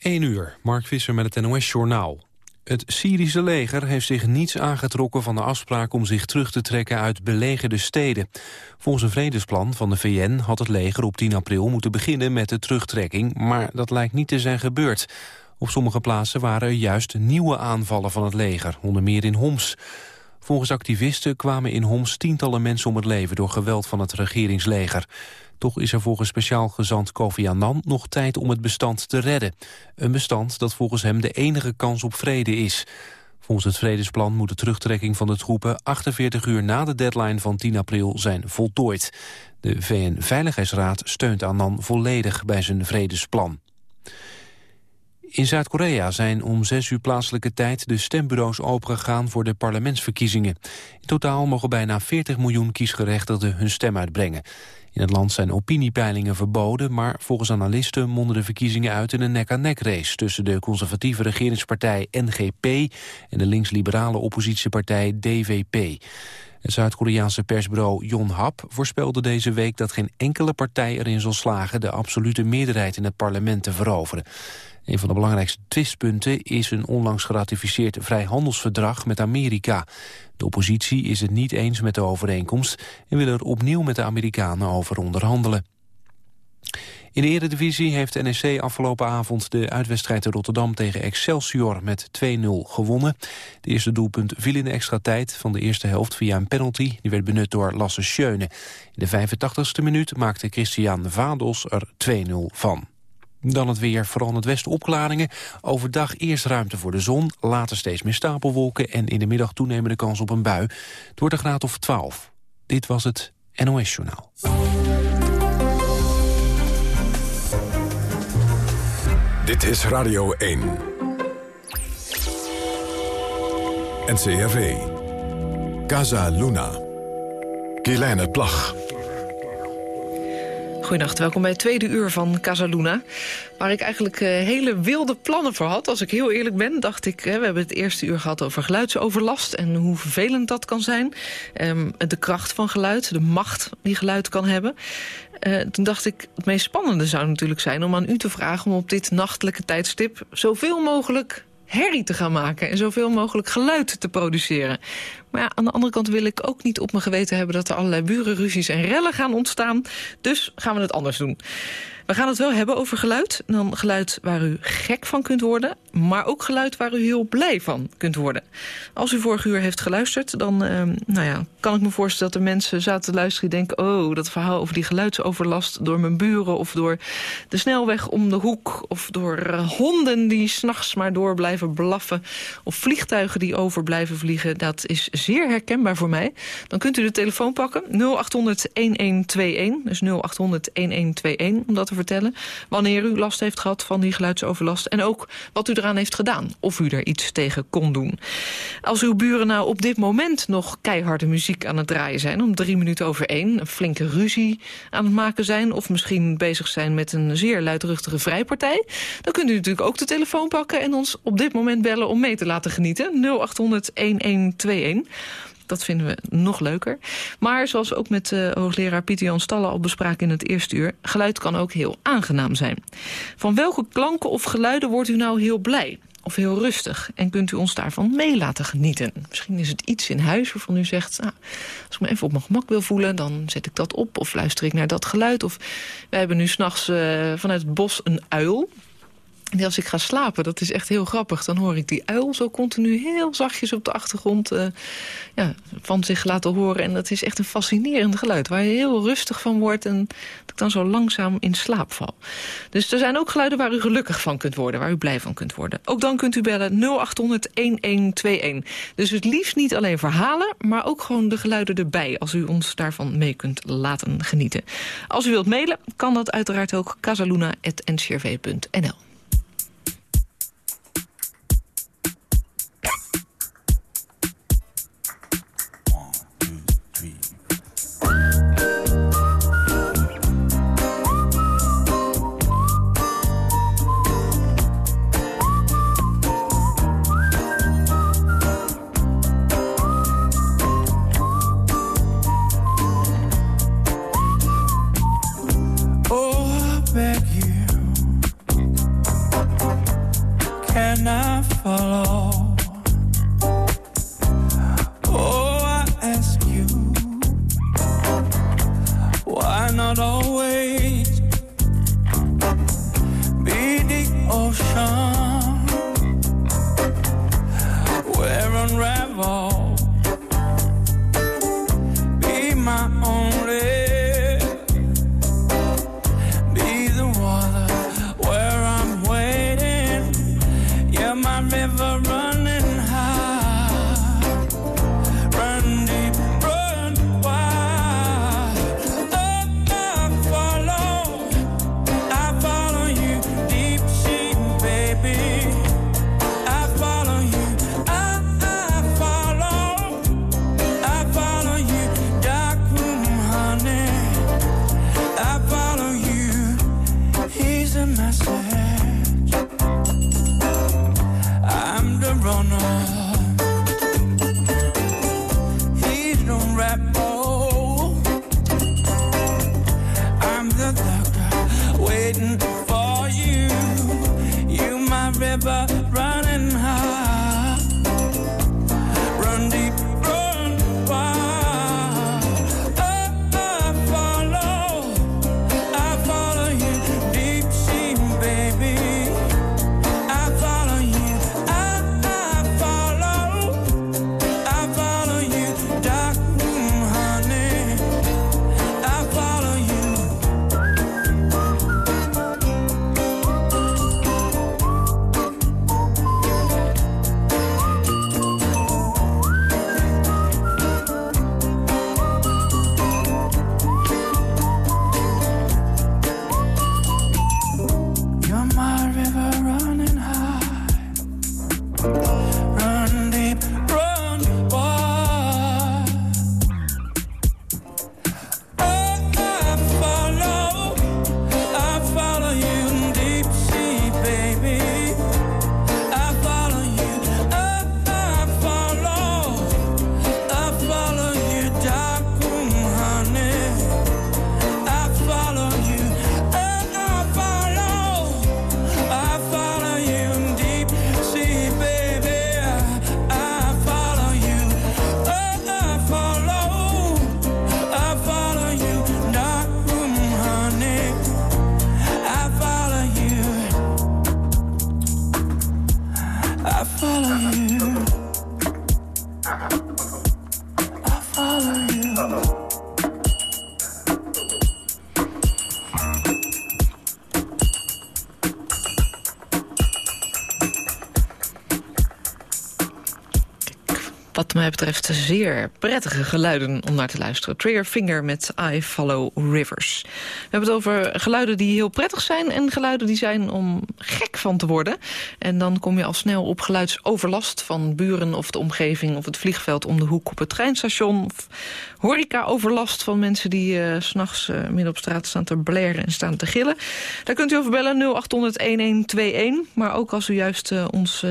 1 uur, Mark Visser met het NOS-journaal. Het Syrische leger heeft zich niets aangetrokken van de afspraak om zich terug te trekken uit belegerde steden. Volgens een vredesplan van de VN had het leger op 10 april moeten beginnen met de terugtrekking, maar dat lijkt niet te zijn gebeurd. Op sommige plaatsen waren er juist nieuwe aanvallen van het leger, onder meer in Homs. Volgens activisten kwamen in Homs tientallen mensen om het leven door geweld van het regeringsleger. Toch is er volgens speciaal gezant Kofi Annan nog tijd om het bestand te redden. Een bestand dat volgens hem de enige kans op vrede is. Volgens het vredesplan moet de terugtrekking van de troepen 48 uur na de deadline van 10 april zijn voltooid. De VN-veiligheidsraad steunt Annan volledig bij zijn vredesplan. In Zuid-Korea zijn om zes uur plaatselijke tijd de stembureaus opengegaan voor de parlementsverkiezingen. In totaal mogen bijna 40 miljoen kiesgerechtigden hun stem uitbrengen. In het land zijn opiniepeilingen verboden, maar volgens analisten monden de verkiezingen uit in een nek-aan-nek race tussen de conservatieve regeringspartij NGP en de links-liberale oppositiepartij DVP. Het Zuid-Koreaanse persbureau Yonhap voorspelde deze week dat geen enkele partij erin zal slagen de absolute meerderheid in het parlement te veroveren. Een van de belangrijkste twistpunten is een onlangs geratificeerd vrijhandelsverdrag met Amerika. De oppositie is het niet eens met de overeenkomst en wil er opnieuw met de Amerikanen over onderhandelen. In de Eredivisie heeft NEC afgelopen avond de uitwedstrijd in Rotterdam tegen Excelsior met 2-0 gewonnen. De eerste doelpunt viel in de extra tijd van de eerste helft via een penalty. Die werd benut door Lasse Schöne. In de 85ste minuut maakte Christian Vados er 2-0 van. Dan het weer, vooral in het westen opklaringen. Overdag eerst ruimte voor de zon, later steeds meer stapelwolken... en in de middag toenemende kans op een bui. Het wordt een graad of 12. Dit was het NOS Journaal. Dit is Radio 1. NCRV. Casa Luna. Kielijne Plag. Goedenacht, welkom bij het tweede uur van Casaluna. Waar ik eigenlijk uh, hele wilde plannen voor had. Als ik heel eerlijk ben, dacht ik... Hè, we hebben het eerste uur gehad over geluidsoverlast... en hoe vervelend dat kan zijn. Um, de kracht van geluid, de macht die geluid kan hebben. Uh, toen dacht ik, het meest spannende zou natuurlijk zijn... om aan u te vragen om op dit nachtelijke tijdstip... zoveel mogelijk herrie te gaan maken en zoveel mogelijk geluid te produceren. Maar ja, aan de andere kant wil ik ook niet op mijn geweten hebben... dat er allerlei burenruzies en rellen gaan ontstaan. Dus gaan we het anders doen. We gaan het wel hebben over geluid. Dan geluid waar u gek van kunt worden, maar ook geluid waar u heel blij van kunt worden. Als u vorige uur heeft geluisterd, dan uh, nou ja, kan ik me voorstellen dat er mensen zaten te luisteren die denken... oh, dat verhaal over die geluidsoverlast door mijn buren of door de snelweg om de hoek... of door uh, honden die s'nachts maar door blijven blaffen... of vliegtuigen die over blijven vliegen. Dat is zeer herkenbaar voor mij. Dan kunt u de telefoon pakken, 0800-1121, dus 0800-1121, om dat te vertellen. Wanneer u last heeft gehad van die geluidsoverlast. En ook wat u eraan heeft gedaan. Of u er iets tegen kon doen. Als uw buren nou op dit moment nog keiharde muziek aan het draaien zijn... om drie minuten over één, een flinke ruzie aan het maken zijn... of misschien bezig zijn met een zeer luidruchtige vrijpartij... dan kunt u natuurlijk ook de telefoon pakken en ons op dit moment bellen... om mee te laten genieten. 0800 1121. Dat vinden we nog leuker. Maar zoals ook met uh, hoogleraar Pieter Jan Stallen al bespraken in het eerste uur... geluid kan ook heel aangenaam zijn. Van welke klanken of geluiden wordt u nou heel blij? Of heel rustig? En kunt u ons daarvan mee laten genieten? Misschien is het iets in huis waarvan u zegt... Nou, als ik me even op mijn gemak wil voelen, dan zet ik dat op. Of luister ik naar dat geluid. Of wij hebben nu s'nachts uh, vanuit het bos een uil... En als ik ga slapen, dat is echt heel grappig. Dan hoor ik die uil zo continu heel zachtjes op de achtergrond uh, ja, van zich laten horen. En dat is echt een fascinerend geluid. Waar je heel rustig van wordt en dat ik dan zo langzaam in slaap val. Dus er zijn ook geluiden waar u gelukkig van kunt worden. Waar u blij van kunt worden. Ook dan kunt u bellen 0800-1121. Dus het liefst niet alleen verhalen, maar ook gewoon de geluiden erbij. Als u ons daarvan mee kunt laten genieten. Als u wilt mailen, kan dat uiteraard ook casaluna.ncrv.nl. zeer prettige geluiden om naar te luisteren. Trigger Finger met I Follow Rivers. We hebben het over geluiden die heel prettig zijn... en geluiden die zijn om gek van te worden. En dan kom je al snel op geluidsoverlast van buren of de omgeving... of het vliegveld om de hoek op het treinstation... of horeca-overlast van mensen die uh, s'nachts uh, midden op straat staan te blaren en staan te gillen. Daar kunt u over bellen 0800-1121. Maar ook als u juist uh, ons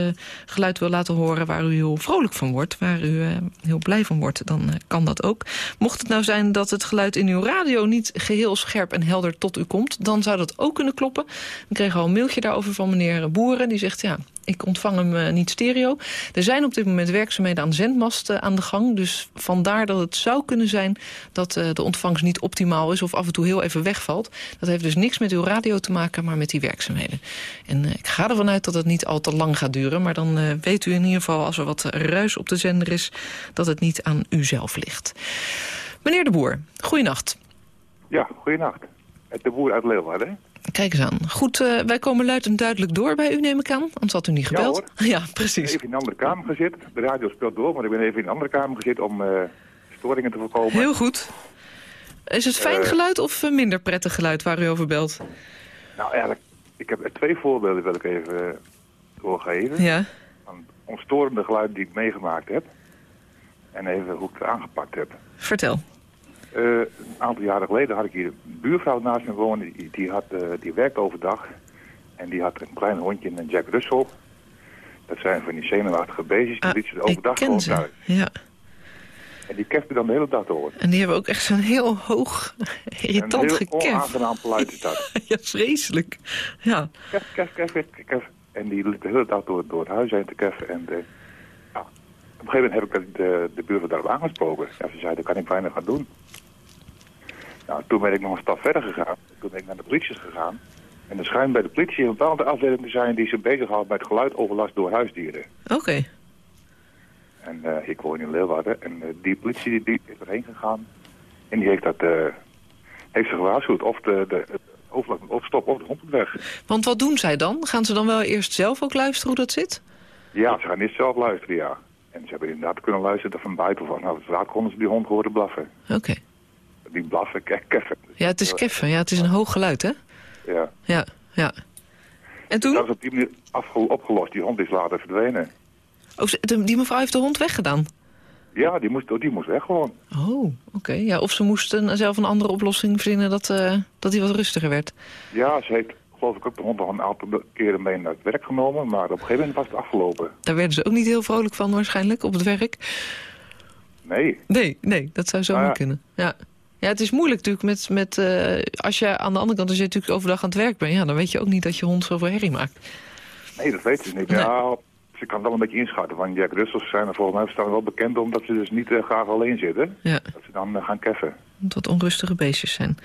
geluid wil laten horen waar u heel vrolijk van wordt... waar u heel blij van wordt, dan kan dat ook. Mocht het nou zijn dat het geluid in uw radio niet geheel scherp en helder tot u komt... dan zou dat ook kunnen kloppen. We kregen al een mailtje daarover van meneer Boeren. Die zegt, ja, ik ontvang hem uh, niet stereo. Er zijn op dit moment werkzaamheden aan zendmasten aan de gang. Dus vandaar dat het zou kunnen zijn dat uh, de ontvangst niet optimaal is... of af en toe heel even wegvalt. Dat heeft dus niks met uw radio te maken, maar met die werkzaamheden. En ik ga ervan uit dat het niet al te lang gaat duren. Maar dan weet u in ieder geval, als er wat ruis op de zender is... dat het niet aan u zelf ligt. Meneer de Boer, goeienacht. Ja, goeienacht. De Boer uit Leeuwarden. Kijk eens aan. Goed, uh, wij komen luid en duidelijk door bij u, neem ik aan. Anders had u niet gebeld. Ja, ja precies. Even in een andere kamer gezet. De radio speelt door, maar ik ben even in een andere kamer gezet om uh, storingen te voorkomen. Heel goed. Is het fijn uh, geluid of minder prettig geluid waar u over belt? Nou, eigenlijk, ik heb twee voorbeelden wil ik even doorgeven. Ja. Van ontstorende geluid die ik meegemaakt heb. En even hoe ik het aangepakt heb. Vertel. Uh, een aantal jaren geleden had ik hier een buurvrouw naast me wonen. Die, die, had, uh, die werkt overdag. En die had een klein hondje, een Jack Russell. Dat zijn van die zenuwachtige beestjes. Die ah, liet ze overdag ken gewoon ze. thuis. Ja. En die kefte dan de hele dag door. En die hebben ook echt zo'n heel hoog, irritant een heel gekef. onaangenaam geluid is dat. ja, vreselijk. Ja. Kef, kef, kef, kef. En die liep de hele dag door, door het huis heen te keffen. En de, een gegeven moment heb ik de, de buurvrouw daarop aangesproken. Ja, ze zei, dat kan ik weinig gaan doen. Nou, toen ben ik nog een stap verder gegaan. Toen ben ik naar de politie gegaan. En er schijnt bij de politie een bepaalde afdeling te zijn die zich bezighoudt met geluidoverlast door huisdieren. Oké. En eh, ik woon in Leeuwarden. En eh, die politie die, is erheen gegaan. En die heeft, dat, eh, heeft ze gewaarschuwd of de, de, of, of stop of de hond moet weg. Want wat doen zij dan? Gaan ze dan wel eerst zelf ook luisteren hoe dat zit? Ja, ze gaan niet zelf luisteren, ja. En ze hebben inderdaad kunnen luisteren van buiten van. Nou, waar konden ze die hond horen blaffen. Oké. Die blaffen, ke keffen. Ja, het is keffen. Ja, het is een hoog geluid, hè? Ja. Ja, ja. En Dat toen? is op die manier opgelost. Die hond is later verdwenen. Oh, die mevrouw heeft de hond weggedaan? Ja, die moest, die moest weg gewoon. Oh, oké. Ja, of ze moesten zelf een andere oplossing verzinnen dat, eh dat hij wat rustiger werd. Ja, ze heeft geloof ik ook de hond nog een aantal keren mee naar het werk genomen. Maar op een gegeven moment was het afgelopen. Daar werden ze ook niet heel vrolijk van waarschijnlijk op het werk. Nee. Nee, nee, dat zou zomaar ja. kunnen. Ja. ja, het is moeilijk natuurlijk met... met eh, als je aan de andere kant, als je natuurlijk overdag aan het werk bent... Ja, dan weet je ook niet dat je hond zoveel herrie maakt. Nee, dat weet ze niet. Nee. Ja, ze kan wel een beetje inschatten. Want Jack Russells zijn er volgens mij staan wel bekend omdat ze dus niet eh, graag alleen zitten. Ja, Dat ze dan eh, gaan keffen. dat onrustige beestjes zijn.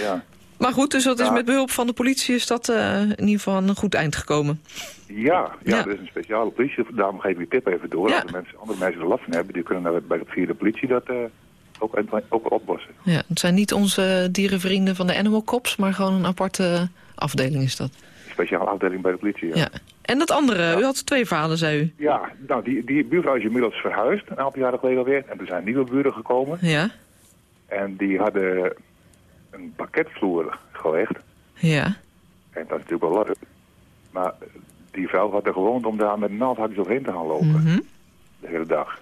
Ja. Maar goed, dus dat is Ja. met behulp van de politie... is dat eh, in ieder geval een goed eind gekomen. Ja, ja, Ja. er is een speciale politie. Daarom geef ik die tip even door. Ja. Als mensen, andere mensen er last van hebben, die kunnen daar bij de via de politie dat eh, ook, ook oplossen. Ja, het zijn niet onze dierenvrienden van de Animal Cops... maar gewoon een aparte afdeling is dat. Een speciale afdeling bij de politie. Ja, Ja. En dat andere, u had twee verhalen, zei u. Ja, nou, die, die buurvrouw is inmiddels verhuisd, een aantal jaren geleden alweer. En er zijn nieuwe buren gekomen. Ja, En die hadden een pakketvloer gelegd. ja. En dat is natuurlijk wel leuk. Maar die vrouw had er gewoond om daar met naaldhakjes overheen te gaan lopen. Mhm. De hele dag.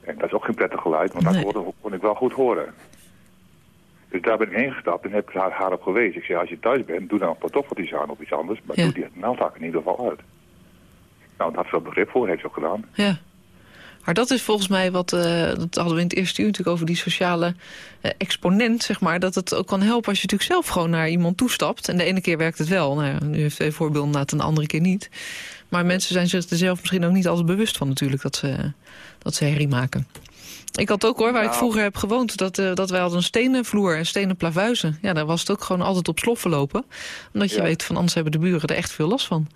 En dat is ook geen prettig geluid, want Nee. dat hoorde- kon ik wel goed horen. Dus daar ben ik heen gestapt en heb ik haar, haar op gewezen. Ik zei, als je thuis bent, doe dan een pantoffeltjes aan of iets anders. Maar Ja. doe die naaldhakken in ieder geval uit. Nou, daar had ze wel begrip voor, heeft ze ook gedaan. Ja. Maar dat is volgens mij wat, eh, dat hadden we in het eerste uur natuurlijk over die sociale eh, exponent, zeg maar. Dat het ook kan helpen als je natuurlijk zelf gewoon naar iemand toestapt. En de ene keer werkt het wel. Nou nu heeft twee voorbeelden na het een andere keer niet. Maar mensen zijn zich er zelf misschien ook niet altijd bewust van natuurlijk dat ze, dat ze herrie maken. Ik had ook hoor, waar ik Nou. vroeger heb gewoond, dat, eh, dat wij hadden een stenen vloer en stenen plavuizen. Ja, daar was het ook gewoon altijd op sloffen lopen. Omdat je Ja. weet van anders hebben de buren er echt veel last van.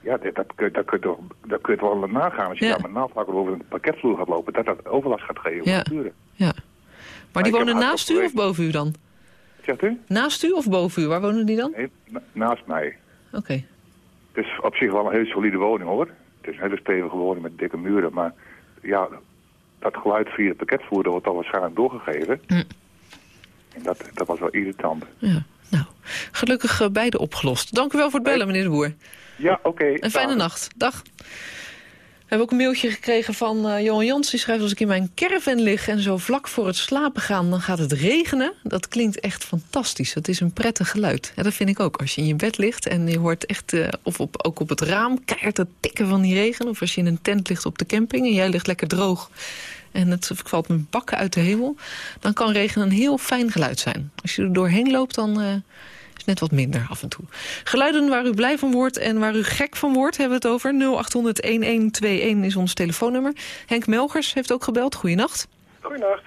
Ja, dat, dat, kun, dat, kun je toch, dat kun je toch wel nagaan als je Ja. daar met naaldhakken over een pakketvloer gaat lopen. Dat dat overlast gaat geven Ja. Ja. Maar die wonen naast u of boven u dan? Wat Zegt u? Naast u of boven u? Waar wonen die dan? Nee, naast mij. Oké. Het is op zich wel een hele solide woning hoor. Het is een hele stevige woning met dikke muren. Maar ja, dat geluid via het pakketvloer wordt dan waarschijnlijk doorgegeven. Hm. En dat, dat was wel irritant. Ja. Nou, gelukkig eh, beide opgelost. Dank u wel voor het bellen, meneer de Boer. Ja, oké. Een fijne nacht. Dag. We hebben ook een mailtje gekregen van eh, Johan Jans. Die schrijft, als ik in mijn caravan lig en zo vlak voor het slapen gaan... dan gaat het regenen. Dat klinkt echt fantastisch. Het is een prettig geluid. Ja, dat vind ik ook. Als je in je bed ligt en je hoort echt... eh, of op, ook op het raam keihard het tikken van die regen. Of als je in een tent ligt op de camping en jij ligt lekker droog... en het valt met bakken uit de hemel... dan kan regen een heel fijn geluid zijn. Als je er doorheen loopt, dan... eh, net wat minder af en toe. Geluiden waar u blij van wordt en waar u gek van wordt... hebben we het over. 0800-1121 is ons telefoonnummer. Henk Melgers heeft ook gebeld. Goeienacht. Goedenacht,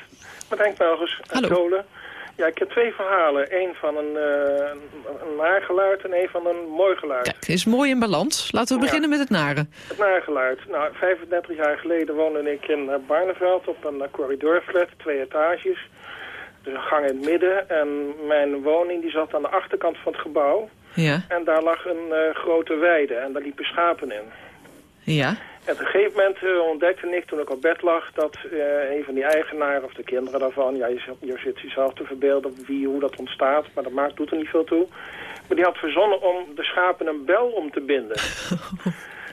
met Henk Melgers uit Hallo. Tolen. Ja, ik heb twee verhalen. Eén van een, eh een naar geluid en één van een mooi geluid. Kijk, is mooi in balans. Laten we Ja. beginnen met het nare. Het naargeluid. Nou, 35 jaar geleden woonde ik in eh, Barneveld op een eh, corridorflat, twee etages. Dus een gang in het midden. En mijn woning die zat aan de achterkant van het gebouw. Ja, En daar lag een eh, grote weide en daar liepen schapen in. ja, En op een gegeven moment eh, ontdekte ik toen ik op bed lag dat eh, een van die eigenaren of de kinderen daarvan, ja je, zit- je zit jezelf te verbeelden wie, hoe dat ontstaat, maar dat maakt, doet er niet veel toe. Maar die had verzonnen om de schapen een bel om te binden.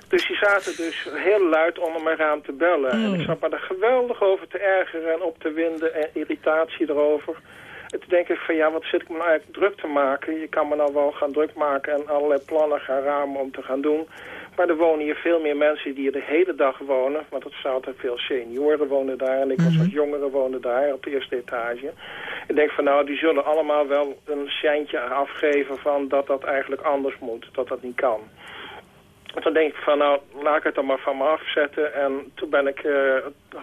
dus die zaten dus heel luid onder mijn raam te bellen. En ik zat me er geweldig over te ergeren en op te winden en irritatie erover. En toen denk ik van ja, wat zit ik me nou eigenlijk druk te maken? Je kan me nou wel gaan druk maken en allerlei plannen gaan ramen om te gaan doen. Maar er wonen hier veel meer mensen die hier de hele dag wonen. Want het zijn altijd veel senioren wonen daar. En ik was als jongere woonde daar op de eerste etage. Ik denk van nou, die zullen allemaal wel een seintje afgeven van dat dat eigenlijk anders moet, dat dat niet kan. En toen denk ik van nou, laat ik het dan maar van me afzetten. En toen ben ik eh,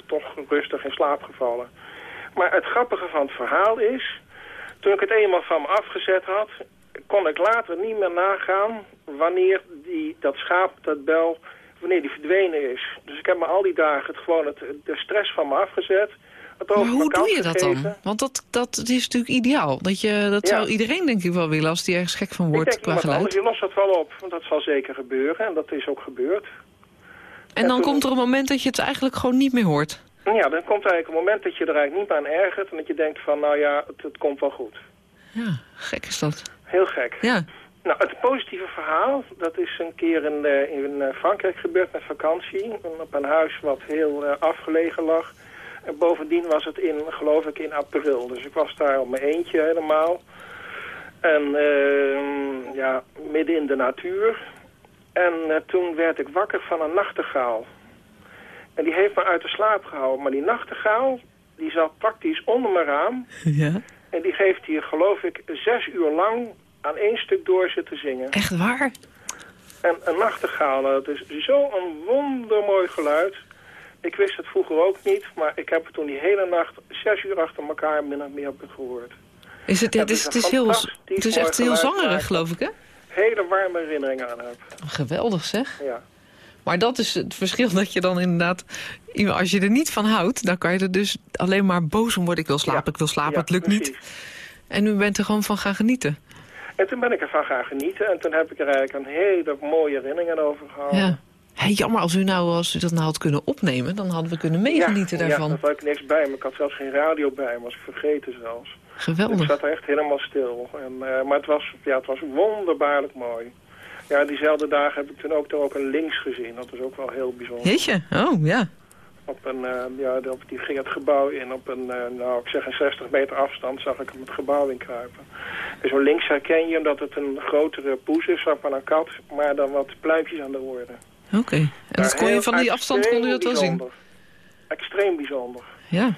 toch rustig in slaap gevallen. Maar het grappige van het verhaal is, toen ik het eenmaal van me afgezet had, kon ik later niet meer nagaan wanneer die, dat schaap, dat bel, wanneer die verdwenen is. Dus ik heb me al die dagen het, gewoon het, de stress van me afgezet. Het Maar hoe doe je dat gegeven. dan? Want dat, dat is natuurlijk ideaal. Dat, je, dat Ja. zou iedereen denk ik wel willen als die ergens gek van Ik wordt denk qua geluid. anders, je lost dat wel op, want dat zal zeker gebeuren. En dat is ook gebeurd. En dan toen- komt er een moment dat je het eigenlijk gewoon niet meer hoort. Ja, dan komt eigenlijk een moment dat je er eigenlijk niet aan ergert. En dat je denkt van nou ja, het, het komt wel goed. Ja, gek is dat. Heel gek. Ja, Nou, het positieve verhaal, dat is een keer in, eh, in eh, Frankrijk gebeurd met vakantie. Op een huis wat heel eh, afgelegen lag. En bovendien was het in, geloof ik, in april. Dus ik was daar op mijn eentje helemaal. En eh, ja, midden in de natuur. En eh, toen werd ik wakker van een nachtegaal. En die heeft me uit de slaap gehouden. Maar die nachtegaal, die zat praktisch onder mijn raam. ja. En die heeft hier, geloof ik, zes uur lang aan één stuk door zitten zingen. Echt waar? En een nachtegaal, dat is zo'n wondermooi geluid. Ik wist het vroeger ook niet, maar ik heb het toen die hele nacht zes uur achter elkaar min of meer gehoord. Is het, het, is, het het, is heel, het is echt heel zangerig, geloof ik, hè? Hele warme herinneringen aan heb. Geweldig, zeg. Ja. Maar dat is het verschil dat je dan inderdaad... Als je er niet van houdt, dan kan je er dus alleen maar boos om worden. Ik wil slapen, Ja. ik wil slapen, Ja, het lukt precies. niet. En u bent er gewoon van gaan genieten. En toen ben ik ervan gaan genieten en toen heb ik er eigenlijk een hele mooie herinneringen over gehad. Ja. Hé, jammer, als u, nou, als u dat nou had kunnen opnemen... dan hadden we kunnen meegenieten ja, daarvan. Ja, daar had ik niks bij me. Ik had zelfs geen radio bij me, was ik vergeten zelfs. Ik Geweldig. zat er echt helemaal stil. En, eh, maar het was, ja, het was wonderbaarlijk mooi. Ja, diezelfde dagen heb ik toen ook, er ook een links gezien. Dat was ook wel heel bijzonder. Jeetje, oh ja. Op een, eh, ja, op, die ging het gebouw in. Op een, eh, nou, ik zeg een 60 meter afstand zag ik hem het gebouw inkruipen. En zo links herken je omdat het een grotere poes is, zeg maar een kat. Maar dan wat pluimpjes aan de oren. Oké. En dat kon je van die afstand kon u dat wel zien? Extreem bijzonder. Ja.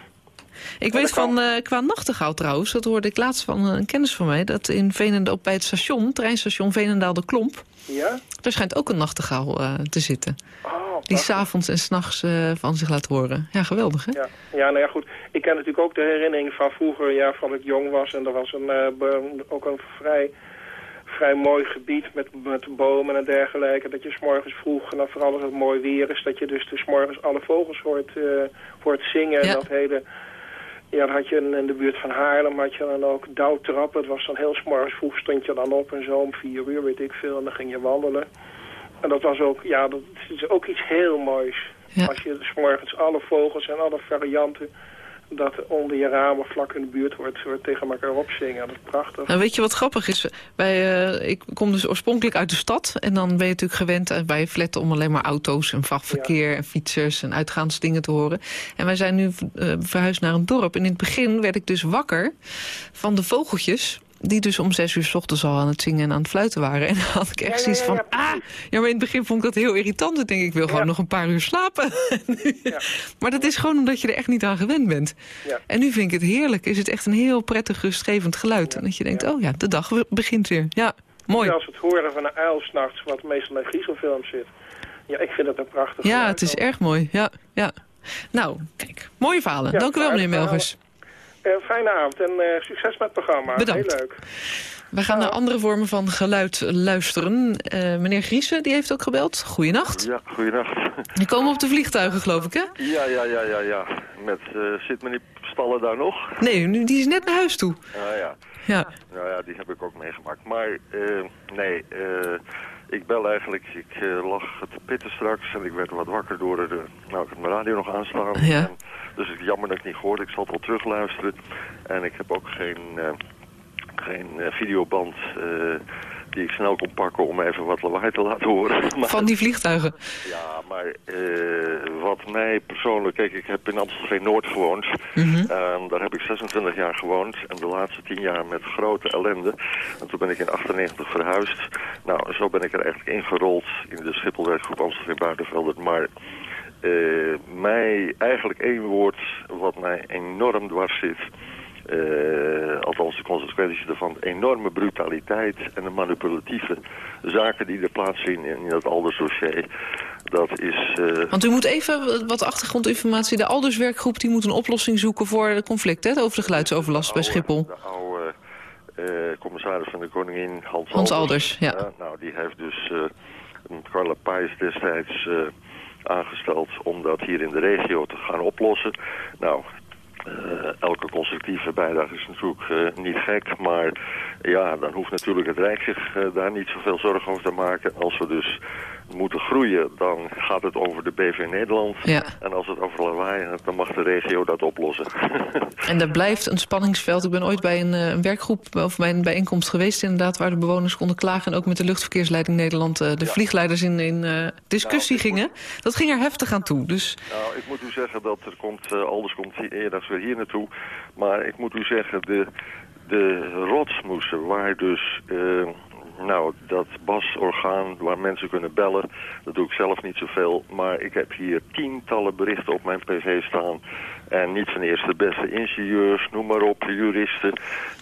Ik weet van, eh, qua nachtegaal trouwens, dat hoorde ik laatst van een kennis van mij... dat in Veenendaal, op bij het station, treinstation Veenendaal de Klomp... Ja? daar schijnt ook een nachtegaal eh, te zitten. Oh, Die s'avonds en s'nachts eh van zich laat horen. Ja, geweldig, hè? Ja. ja, nou ja, goed. Ik ken natuurlijk ook de herinnering van vroeger, ja, van ik jong was. En er was een, ook een vrij, vrij mooi gebied met, met bomen en dergelijke. Dat je s'morgens vroeg, en dan vooral als het mooi weer is, dat je dus de 's morgens alle vogels hoort, eh, hoort zingen. Ja. En dat hele... Ja, dan had je in, in de buurt van Haarlem had je dan ook douwtrappen. Het was dan heel s'morgens vroeg stond je dan op en zo om vier uur, weet ik veel. En dan ging je wandelen. En dat was ook, ja, dat is ook iets heel moois. Ja. Als je 's morgens alle vogels en alle varianten dat onder je ramen vlak in de buurt wordt, wordt tegen elkaar opzingen. Dat is prachtig. Nou, weet je wat grappig is? Wij, eh, ik kom dus oorspronkelijk uit de stad. En dan ben je natuurlijk gewend bij flatten om alleen maar auto's en vrachtverkeer en fietsers en uitgaansdingen te horen. En wij zijn nu eh, verhuisd naar een dorp. En in het begin werd ik dus wakker van de vogeltjes. Die dus om zes uur s ochtends al aan het zingen en aan het fluiten waren. En dan had ik echt Ja, zoiets ja, van, ah, ja, maar in het begin vond ik dat heel irritant. Ik denk, ik wil gewoon nog een paar uur slapen. Ja. Maar dat is gewoon omdat je er echt niet aan gewend bent. Ja. En nu vind ik het heerlijk. Is het echt een heel prettig, rustgevend geluid. En dat je denkt, oh ja, de dag begint weer. Ja, mooi. Als het horen van een uil s'nachts, wat meestal in griezelfilms zit. Ja, ik vind dat een prachtig Ja, geluid het is erg mooi. Ja, ja. Nou, kijk, mooie verhalen. Dank u wel, meneer. Melgers. Eh, fijne avond en eh, succes met het programma. Bedankt. Heel leuk. We gaan naar andere vormen van geluid luisteren. Eh, meneer Griessen, die heeft ook gebeld. Goeienacht. Ja, goeienacht. Die komen op de vliegtuigen, geloof ik, hè? Ja, ja, ja, ja, ja. Met, eh, zit meneer Stallen daar nog? Nee, nu, die is net naar huis toe. Ah ja, Ja, nou ja, die heb ik ook meegemaakt. Maar eh, nee, eh, ik bel eigenlijk, ik eh, lag te pitten straks en ik werd wat wakker door de, nou ik heb mijn radio nog aanstaan. Ja. En, dus het is jammer dat ik niet gehoord, ik zal het wel terugluisteren. En ik heb ook geen, eh, geen eh, videoband die ik snel kon pakken om even wat lawaai te laten horen. Maar- van die vliegtuigen. Ja, maar eh, wat mij persoonlijk... Kijk, ik heb in Amstelveen-Noord gewoond. Mhm. En daar heb ik 26 jaar gewoond. En de laatste 10 jaar met grote ellende. En toen ben ik in 98 verhuisd. Nou, zo ben ik er eigenlijk ingerold in de Schipholwerkgroep Amstelveen-Buitenvelder. Maar eh, mij eigenlijk één woord wat mij enorm dwars zit... eh, althans de consequenties daarvan, enorme brutaliteit en de manipulatieve zaken die er plaatsvinden in dat Alders-dossier. Dat is... eh, Want u moet even wat achtergrondinformatie. De Alderswerkgroep die moet een oplossing zoeken voor het conflict hè, over de geluidsoverlast bij oude- Schiphol. De oude eh, commissaris van de koningin, Hans, Hans Alders, ja. nou, die heeft dus uh, Carla Pijs destijds aangesteld om dat hier in de regio te gaan oplossen. Nou, elke constructieve bijdrage is natuurlijk eh, niet gek, maar ja, dan hoeft natuurlijk het Rijk zich eh, daar niet zoveel zorgen over te maken. Als we dus moeten groeien, dan gaat het over de BV Nederland. Ja. En als het over lawaai gaat, dan mag de regio dat oplossen. En er blijft een spanningsveld. Ik ben ooit bij een, eh, een werkgroep of bij een bijeenkomst geweest... inderdaad, waar de bewoners konden klagen... en ook met de luchtverkeersleiding Nederland eh, de Ja. vliegleiders in, in eh, discussie Nou, ik gingen. Dat ging er heftig aan toe. Dus Nou, ik moet u zeggen dat er komt, Alders komt hier, eerder weer hier naartoe. Maar ik moet u zeggen, de, de rotsmoesen waar dus, nou, dat basorgaan waar mensen kunnen bellen, dat doe ik zelf niet zoveel. Maar ik heb hier tientallen berichten op mijn pc staan. En niet van eerst de beste ingenieurs, noem maar op, juristen.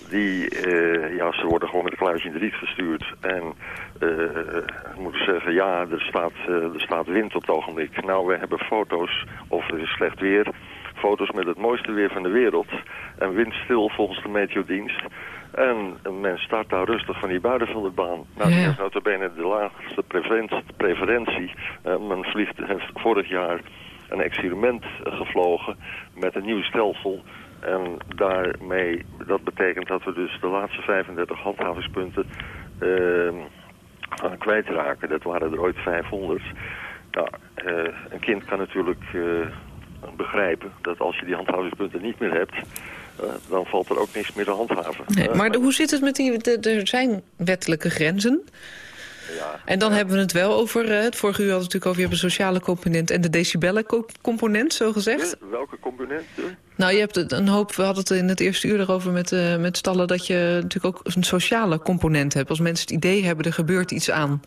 Die, eh, ja, ze worden gewoon met een kluisje in de riet gestuurd. En eh, ik moet zeggen, ja, er staat, eh, er staat wind op het ogenblik. Nou, we hebben foto's, of er is slecht weer. Foto's met het mooiste weer van de wereld. En windstil volgens de meteodienst. En men start daar rustig van die buitenveldbaan. Nou, die Ja. heeft notabene de laagste preferentie. Eh, men vliegt, heeft vorig jaar een experiment eh, gevlogen met een nieuw stelsel. En daarmee, dat betekent dat we dus de laatste 35 handhavingspunten eh, gaan kwijtraken. Dat waren er ooit 500. Nou, eh, een kind kan natuurlijk eh, begrijpen dat als je die handhavingspunten niet meer hebt... eh, dan valt er ook niks meer te handhaven. nee. Eh, Maar de- hoe zit het met die... de- er zijn wettelijke grenzen. ja, En dan hebben we het wel over... eh, het vorige uur had het natuurlijk over... je hebt een sociale component en de decibellencomponent, zo gezegd. welke component? eh? Nou, je hebt een hoop, we hadden het in het eerste uur erover met, met stallen... dat je natuurlijk ook een sociale component hebt. Als mensen het idee hebben, er gebeurt iets aan.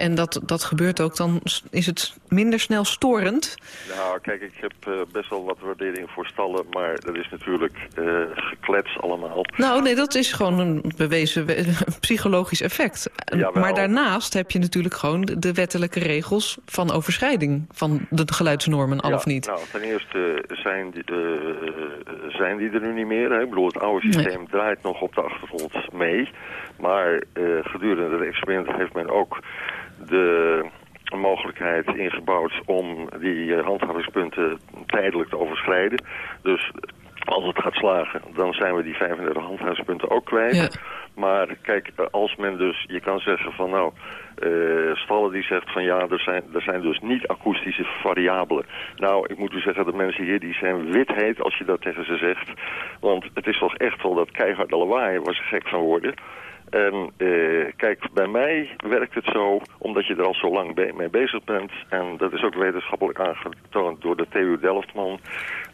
En dat, dat gebeurt ook, dan is het minder snel storend. Nou, kijk, ik heb eh, best wel wat waardering voor stallen, maar dat is natuurlijk eh, geklets allemaal. Nou, nee, dat is gewoon een bewezen we- psychologisch effect. Jawel. Maar daarnaast heb je natuurlijk gewoon de- wettelijke regels... van overschrijding van de geluidsnormen, al Ja, of niet. Nou, ten eerste zijn die, eh, zijn die er nu niet meer. Hè? Ik bedoel, het oude Nee. systeem draait nog op de achtergrond mee. Maar eh, gedurende het experiment heeft men ook de mogelijkheid ingebouwd om die eh, handhavingspunten tijdelijk te overschrijden. Dus als het gaat slagen, dan zijn we die 35 handhavingspunten ook kwijt. Ja. Maar kijk, eh, als men dus, je kan zeggen van nou, eh, Stallen die zegt van ja, er zijn, er zijn dus niet akoestische variabelen. Nou, ik moet u zeggen, de mensen hier die zijn wit heet als je dat tegen ze zegt. Want het is toch echt wel dat keiharde lawaai waar ze gek van worden. En eh, kijk, bij mij werkt het zo, omdat je er al zo lang mee bezig bent. En dat is ook wetenschappelijk aangetoond door de TU Delftman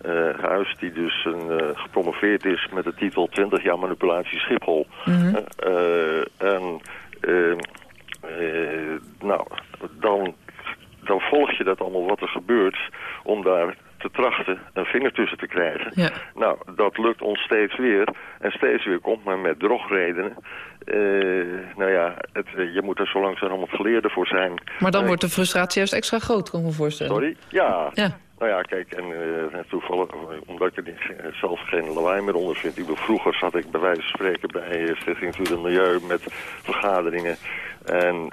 eh Huis, die dus een, eh, gepromoveerd is met de titel 20 jaar manipulatie Schiphol. Eh, en eh, eh, nou, dan, dan volg je dat allemaal wat er gebeurt om daar te trachten een vinger tussen te krijgen. Ja. Nou, dat lukt ons steeds weer. En steeds weer komt men met drogredenen. Eh, nou ja, het, eh, je moet er zo langzamerhand geleerde voor zijn. Maar dan wordt de frustratie juist extra groot, kan ik me voorstellen. Sorry? Ja. Ja. Nou ja, kijk, en eh, toevallig, eh, omdat ik eh, zelf geen lawaai meer onder vind. Ik vroeger zat ik bij wijze van spreken bij Stichting Natuur en Milieu met vergaderingen. En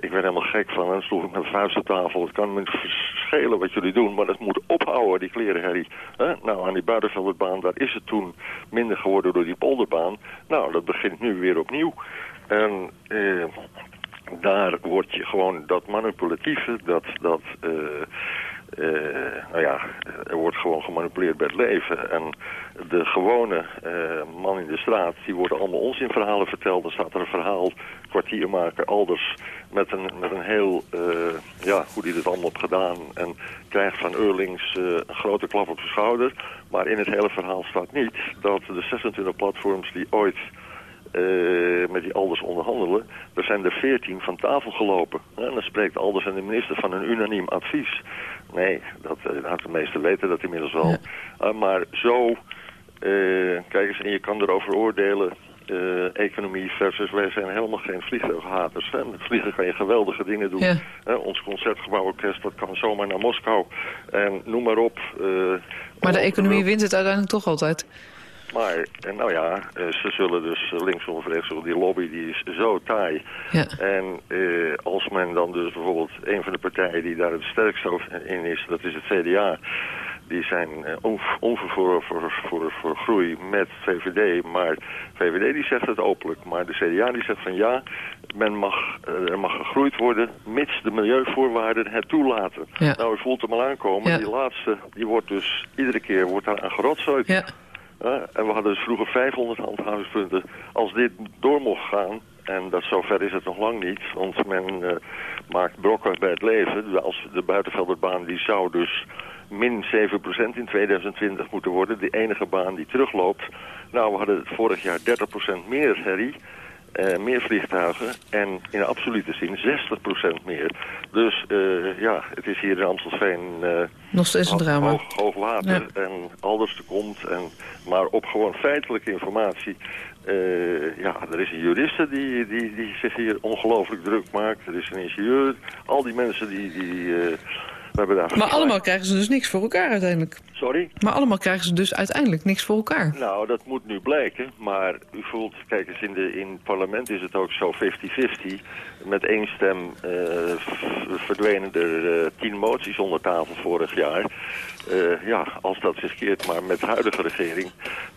ik werd helemaal gek van. En dan sloeg ik met vuist op tafel. Het kan me verschelen wat jullie doen, maar dat moet ophouden, die klerenherrie. Hè? Nou, aan die buitenveldbaan, daar is het toen minder geworden door die polderbaan. Nou, dat begint nu weer opnieuw. En daar word je gewoon dat manipulatieve, dat, dat nou ja, er wordt gewoon gemanipuleerd bij het leven. En de gewone eh, man in de straat, die worden allemaal onzinverhalen verteld. Dan staat er een verhaal, kwartiermaker Alders, met een, met een heel, eh, ja, hoe die dit allemaal gedaan. En krijgt van Eurlings eh, een grote klap op zijn schouder. Maar in het hele verhaal staat niet dat de 26 platforms die ooit eh, met die Alders onderhandelen. Er zijn er veertien van tafel gelopen. En dan spreekt Alders en de minister van een unaniem advies. Nee, dat, eh, nou, de meesten weten dat inmiddels wel. Ja. Eh, maar zo eh, kijk eens, en je kan erover oordelen... eh, economie versus wij zijn helemaal geen vliegtuighaters. Hè? Met vliegen kan je geweldige dingen doen. Ja. Ons concertgebouworkest dat kan zomaar naar Moskou. En noem maar op. eh, Maar de economie eh, wint het uiteindelijk toch altijd. Maar, eh, nou ja, eh, ze zullen dus eh, linksom of rechtsom, die lobby die is zo taai. Ja. En eh, als men dan dus bijvoorbeeld een van de partijen die daar het sterkst in is, dat is het CDA. Die zijn onv- onvervoren voor, voor, voor groei met VVD. Maar VVD die zegt het openlijk. Maar de CDA die zegt van ja, men mag, er mag gegroeid worden mits de milieuvoorwaarden het toelaten. Ja. Nou, u voelt hem al aankomen. Ja. Die laatste, die wordt dus iedere keer wordt daar aan gerotzooid. Ja. En we hadden dus vroeger 500 handhavingspunten. Als dit door mocht gaan, en dat zover is het nog lang niet, want men eh, maakt brokken bij het leven. Als de buitenvelderbaan die zou dus min 7% in 2020 moeten worden. De enige baan die terugloopt. Nou, we hadden vorig jaar 30% meer herrie. Eh, meer vliegtuigen en in absolute zin 60% meer. Dus eh, ja, het is hier in Amstelveen eh, Nog steeds een drama. Hoog, hoog water Ja. en alders te komt. En, maar op gewoon feitelijke informatie. ja, er is een juriste die, die, die zich hier ongelooflijk druk maakt. Er is een ingenieur. Al die mensen die... die hebben daar Maar allemaal krijgen ze dus niks voor elkaar uiteindelijk. Sorry? Maar allemaal krijgen ze dus uiteindelijk niks voor elkaar. Nou, dat moet nu blijken. Maar u voelt, kijk eens, in, de, in het parlement is het ook zo 50-50. Met één stem eh, verdwenen er eh, tien moties onder tafel vorig jaar. Eh, ja, als dat zich keert, maar met de huidige regering,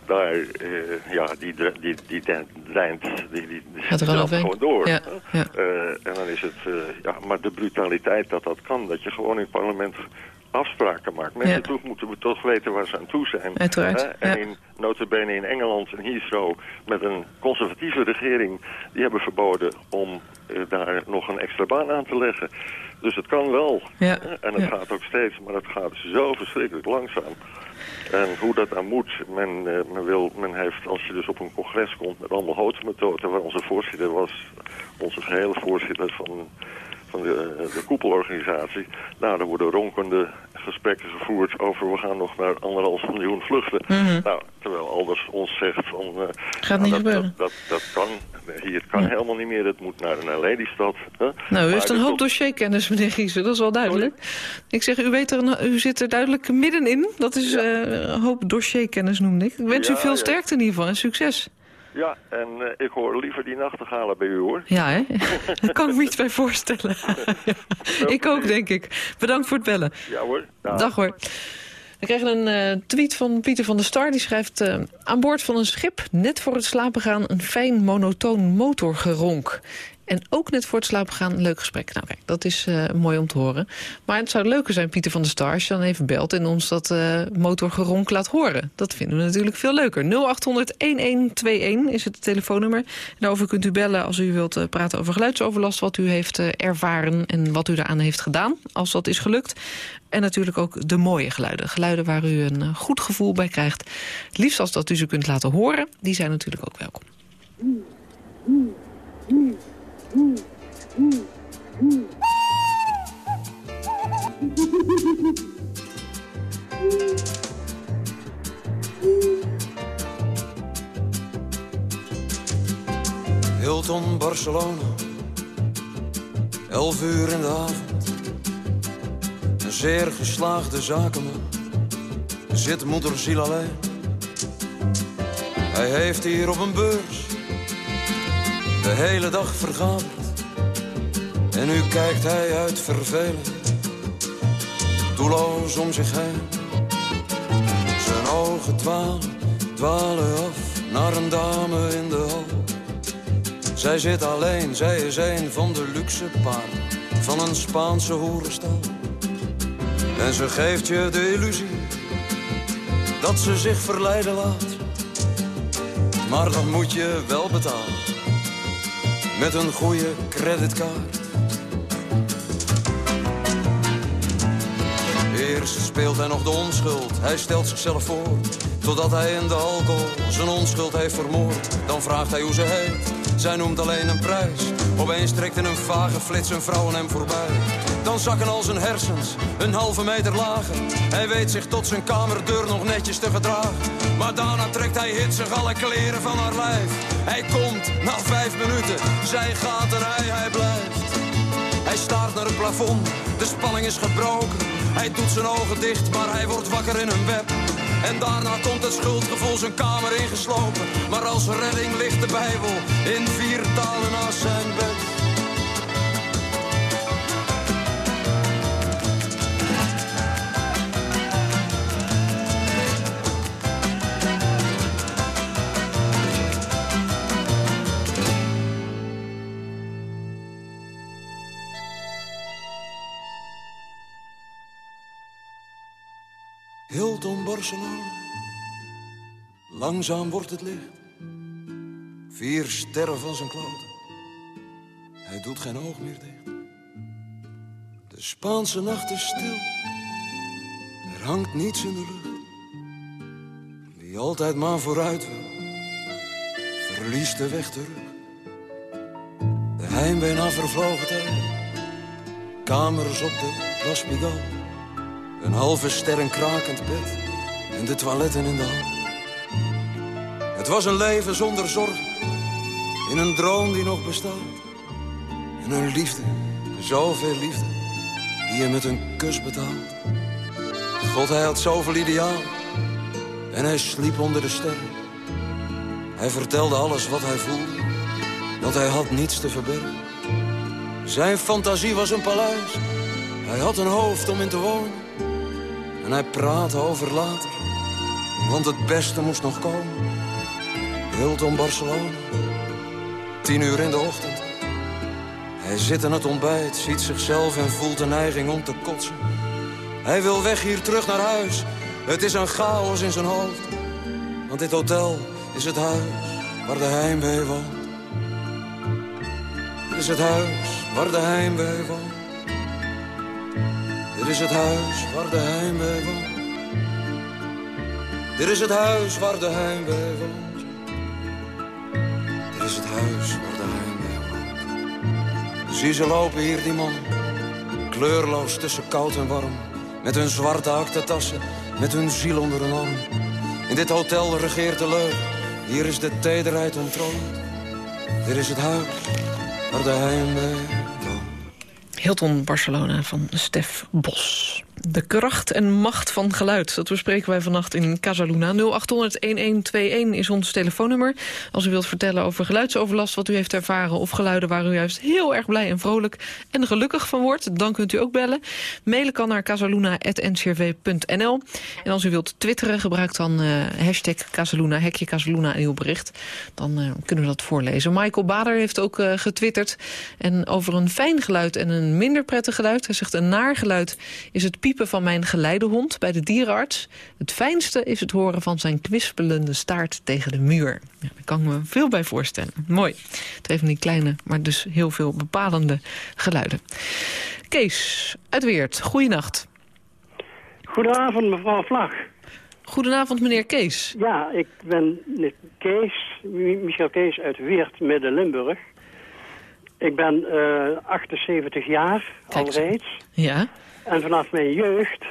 daar, eh, ja, die, die, die de- dreint, die, die, Gaat er al gewoon door. Ja, ja. Eh, en dan is het, ja, maar de brutaliteit dat dat kan, dat je gewoon in het parlement afspraken maakt. Mensen Ja. toch moeten we toch weten waar ze aan toe zijn. Uiteraard, Hè? En in notabene in Engeland en Heathrow met een conservatieve regering... die hebben verboden om daar nog een extra baan aan te leggen. Dus het kan wel. Ja? En het ja. gaat ook steeds, maar het gaat zo verschrikkelijk langzaam. En hoe dat dan moet, men, eh, men, wil, men heeft, als je dus op een congres komt met allemaal houtmethoden, waar onze voorzitter was, onze gehele voorzitter van, van de, de koepelorganisatie. Nou, er worden ronkende gesprekken gevoerd over we gaan nog naar anderhalf miljoen vluchten. Nou, terwijl Alders ons zegt van... eh, Mhm. Gaat nou, niet dat, gebeuren. Dat, dat, dat kan. Hier kan helemaal niet meer. Het moet naar een Lelystad. Hè? Nou, u heeft een hoop komt- dossierkennis, meneer Giezen. Dat is wel duidelijk. Ik zeg, u, weet er u zit er duidelijk middenin. Dat is eh, een hoop dossierkennis, noemde ik. Ik wens u veel sterkte in ieder geval en succes. Ja, en eh, ik hoor liever die nachtegalen bij u, hoor. Ja, hè? Daar kan ik me iets bij voorstellen. ik ook, denk ik. Bedankt voor het bellen. Ja hoor. Dag. Dag hoor. We kregen een eh, tweet van Pieter van der Star. Die schrijft... eh, aan boord van een schip, net voor het slapen gaan... een fijn monotoon motorgeronk. En ook net voor het slapen gaan leuk gesprek. Nou kijk, dat is eh, mooi om te horen. Maar het zou leuker zijn, Pieter van der Star... als je dan even belt en ons dat eh, motorgeronk laat horen. Dat vinden we natuurlijk veel leuker. 0800-1121 is het telefoonnummer. Daarover kunt u bellen als u wilt eh, praten over geluidsoverlast... wat u heeft ervaren en wat u eraan heeft gedaan, als dat is gelukt. En natuurlijk ook de mooie geluiden. Geluiden waar u een goed gevoel bij krijgt. Het liefst als dat u ze kunt laten horen. Die zijn natuurlijk ook welkom. Hilton Barcelona, elf uur in de avond. Een zeer geslaagde zakenman, zit moederziel alleen. Hij heeft hier op een beurs de hele dag vergaderd. En nu kijkt hij uit verveling, doelloos om zich heen. Zijn ogen dwalen, dwalen af naar een dame in de hal. Zij zit alleen, zij is een van de luxe paarden van een Spaanse hoerenstal. En ze geeft je de illusie dat ze zich verleiden laat. Maar dan moet je wel betalen met een goede creditcard. Eerst speelt hij nog de onschuld, hij stelt zichzelf voor. Totdat hij in de alcohol zijn onschuld heeft vermoord. Dan vraagt hij hoe ze heet, zij noemt alleen een prijs. Opeens trekt in een vage flits een vrouw hem voorbij. Dan zakken al zijn hersens een halve meter lager. Hij weet zich tot zijn kamerdeur nog netjes te gedragen. Maar daarna trekt hij hitsig alle kleren van haar lijf. Hij komt na vijf minuten, zij gaat en hij, hij blijft. Hij staart naar het plafond, de spanning is gebroken. Hij doet zijn ogen dicht, maar hij wordt wakker in een web. En daarna komt het schuldgevoel zijn kamer ingeslopen. Maar als redding ligt de Bijbel in vier talen naast zijn bed. Langzaam wordt het licht. Vier sterren van zijn kloten. Hij doet geen oog meer dicht. De Spaanse nacht is stil. Er hangt niets in de lucht. Wie altijd maar vooruit wil, verliest de weg terug. De heimwee naar vervlogen tijd. Kamers op de Pigalle. Een halve ster een krakend bed en de toiletten in de hal. Het was een leven zonder zorg, in een droom die nog bestaat. En een liefde, zoveel liefde, die je met een kus betaalt. God, hij had zoveel ideaal en hij sliep onder de sterren. Hij vertelde alles wat hij voelde, want hij had niets te verbergen. Zijn fantasie was een paleis, hij had een hoofd om in te wonen. En hij praatte over later, want het beste moest nog komen. Hilton Barcelona, tien uur in de ochtend. Hij zit aan het ontbijt, ziet zichzelf en voelt de neiging om te kotsen. Hij wil weg hier terug naar huis, het is een chaos in zijn hoofd. Want dit hotel is het huis waar de heimwee woont. Het is het huis waar de heimwee woont. Dit is het huis waar de heimwee woont. Dit is het huis waar de heimwee woont. Huis waar de heimwee. Zie ze lopen hier, die man. Kleurloos tussen koud en warm. Met hun zwarte aktentassen, met hun ziel onder hun arm. In dit hotel regeert de leugen. Hier is de tederheid ontroond. Dit is het huis waar de heimwee woont. Hilton Barcelona van Stef Bos. De kracht en macht van geluid, dat bespreken wij vannacht in Casaluna. 0800-1121 is ons telefoonnummer. Als u wilt vertellen over geluidsoverlast, wat u heeft ervaren... of geluiden waar u juist heel erg blij en vrolijk en gelukkig van wordt... dan kunt u ook bellen. Mailen kan naar casaluna.ncrv.nl. En als u wilt twitteren, gebruik dan uh, hashtag Casaluna, hekje Casaluna en uw bericht. Dan uh, kunnen we dat voorlezen. Michael Bader heeft ook uh, getwitterd. En over een fijn geluid en een minder prettig geluid. Hij zegt een naar geluid is het piepen van mijn geleidehond bij de dierenarts. Het fijnste is het horen van zijn kwispelende staart tegen de muur. Ja, daar kan ik me veel bij voorstellen. Mooi. Het heeft die kleine, maar dus heel veel bepalende geluiden. Kees uit Weert, goeienacht. Goedenavond, mevrouw Vlag. Goedenavond, meneer Kees. Ja, ik ben Kees, Michel Kees uit Weert, Midden-Limburg. Ik ben uh, 78 jaar, Kijk, alreeds. Ja. En vanaf mijn jeugd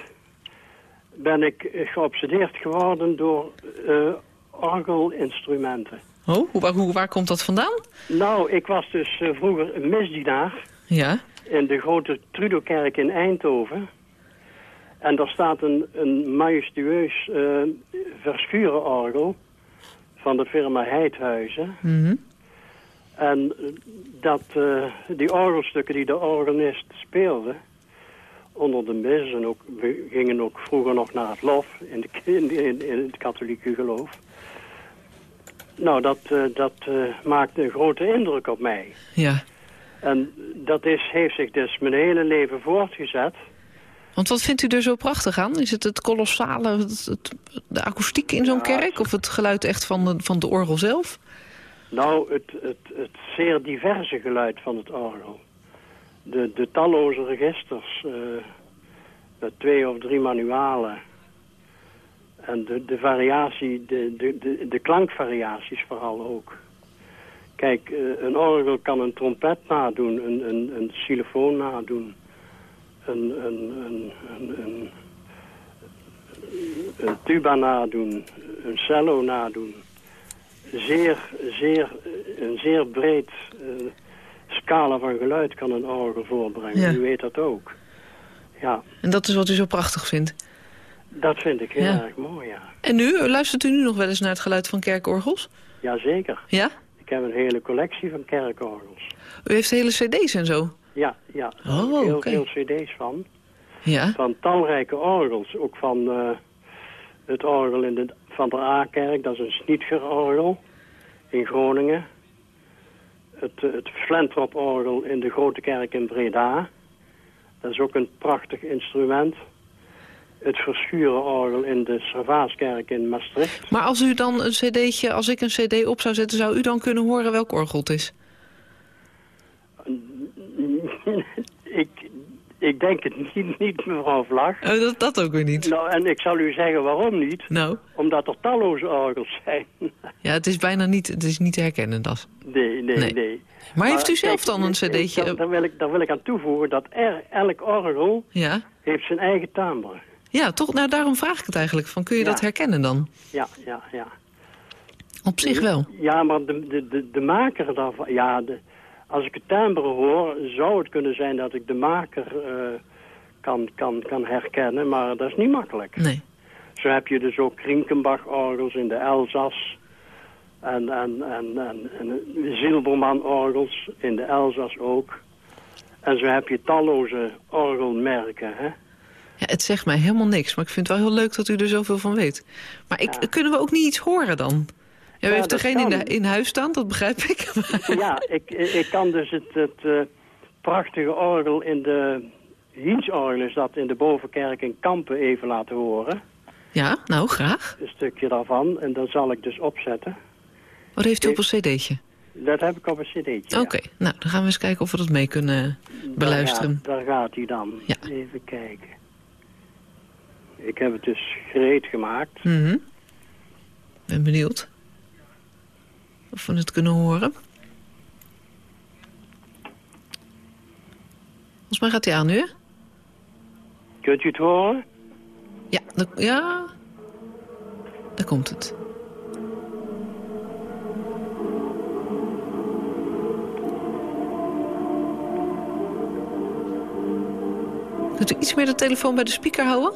ben ik geobsedeerd geworden door uh, orgelinstrumenten. Oh, hoe, waar, hoe, waar komt dat vandaan? Nou, ik was dus uh, vroeger een misdienaar. Ja. In de grote Trudokerk in Eindhoven. En daar staat een, een majestueus uh, verschurenorgel van de firma Heidhuizen. Mm -hmm. En dat, uh, die orgelstukken die de organist speelde onder de mis. En ook, we gingen ook vroeger nog naar het lof in, de, in, in, in het katholieke geloof. Nou, dat, uh, dat uh, maakte een grote indruk op mij. Ja. En dat is, heeft zich dus mijn hele leven voortgezet. Want wat vindt u er zo prachtig aan? Is het het kolossale, het, het, de akoestiek in zo'n ja, kerk? Of het geluid echt van de, van de orgel zelf? Nou, het, het, het zeer diverse geluid van het orgel de, talloze registers, uh, twee of drie manualen. En de, de variatie, de, de, de, de klankvariaties vooral ook. Kijk, uh, een orgel kan een trompet nadoen, een, een, een xylofoon nadoen. een, een, een, een, een, een tuba nadoen, een cello nadoen. Zeer, zeer, een zeer breed eh, scala van geluid kan een orgel voorbrengen. Ja. U weet dat ook. Ja, En dat is wat u zo prachtig vindt. dat vind ik heel Ja. erg mooi, ja. En nu, luistert u nu nog wel eens naar het geluid van kerkorgels? Jazeker. Ja? Ik heb een hele collectie van kerkorgels. U heeft hele cd's en zo? Ja, ja. Daar Oh, heel veel cd's van. Ja. Van talrijke orgels. Ook van eh, het orgel in de, van de A-kerk. Dat is een Schnitger-orgel in Groningen. Het, eh, het Flentrop-orgel in de Grote Kerk in Breda. Dat is ook een prachtig instrument. Het Verschuren-orgel in de Servaaskerk in Maastricht. Maar als u dan een cd'tje, als ik een cd op zou zetten... zou u dan kunnen horen welk orgel het is? ik, ik denk het niet, niet mevrouw Vlag. Oh, dat, dat ook weer niet. Nou, en ik zal u zeggen waarom niet. Nou, Omdat er talloze orgels zijn. ja, het is bijna niet, het is niet te herkennen, dat. nee, nee, Nee. nee. Maar heeft u zelf dan een ik- ik- cd'tje? Daar, daar wil ik, daar wil ik aan toevoegen dat er, elk orgel Ja? heeft zijn eigen timbre. Ja, toch? Nou, daarom vraag ik het eigenlijk. Van, kun je Ja. dat herkennen dan? Ja, ja, ja. Op zich wel. Ja, maar de, de, de, de maker daarvan... Ja, de, als ik het timbre hoor, zou het kunnen zijn dat ik de maker eh, kan, kan, kan herkennen. Maar dat is niet makkelijk. Nee. Zo heb je dus ook Krinkenbach-orgels in de Elzas. En, en, en, en, en Zilberman-orgels in de Elzas ook. En zo heb je talloze orgelmerken, hè. Ja, het zegt mij helemaal niks, maar ik vind het wel heel leuk dat u er zoveel van weet. Maar ik, Ja. kunnen we ook niet iets horen dan? Ja, u heeft er dat geen in, kan. in huis staan, dat begrijp ik. Ja, ik, ik kan dus het, het eh, prachtige orgel in de... Hiensorgel is dat in de Bovenkerk in Kampen even laten horen. ja, nou, graag. Een stukje daarvan. En dan zal ik dus opzetten. Wat heeft u op een cd'tje? Dat heb ik op een cd'tje. Oké, nou, dan gaan we eens kijken of we dat mee kunnen beluisteren. Daar, gaat- daar gaat hij dan. Ja. Even kijken. Ik heb het dus gereed gemaakt. Mhm. Ben benieuwd. Of we het kunnen horen. Volgens mij gaat hij aan nu? Kunt u het horen? Ja, ja. Daar komt het. Kunt u iets meer de telefoon bij de speaker houden?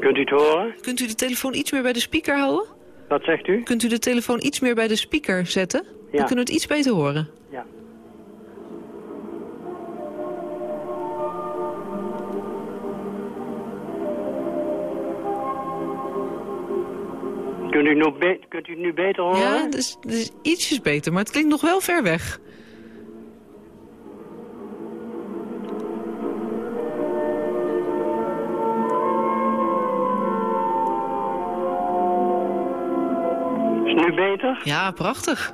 Kunt u het horen? Kunt u de telefoon iets meer bij de speaker houden? Wat zegt u? Kunt u de telefoon iets meer bij de speaker zetten? Dan kunnen we het iets beter horen. Ja. Kunt u, nu kunt u het nu beter horen? Ja, het is, het is ietsjes beter, maar het klinkt nog wel ver weg. Ja, prachtig.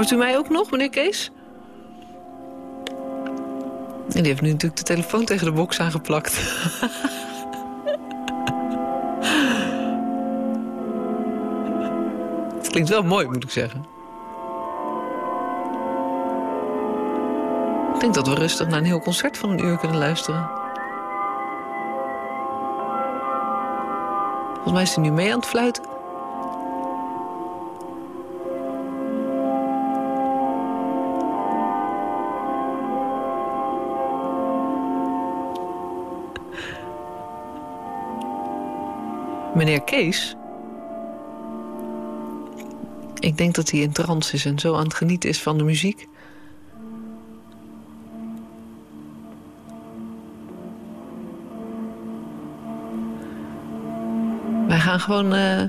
Hoort u mij ook nog, meneer Kees? En die heeft nu natuurlijk de telefoon tegen de box aangeplakt. Het klinkt wel mooi, moet ik zeggen. Ik denk dat we rustig naar een heel concert van een uur kunnen luisteren. Volgens mij is hij nu mee aan het fluiten. Meneer Kees? Ik denk dat hij in trance is en zo aan het genieten is van de muziek. Wij gaan gewoon eh,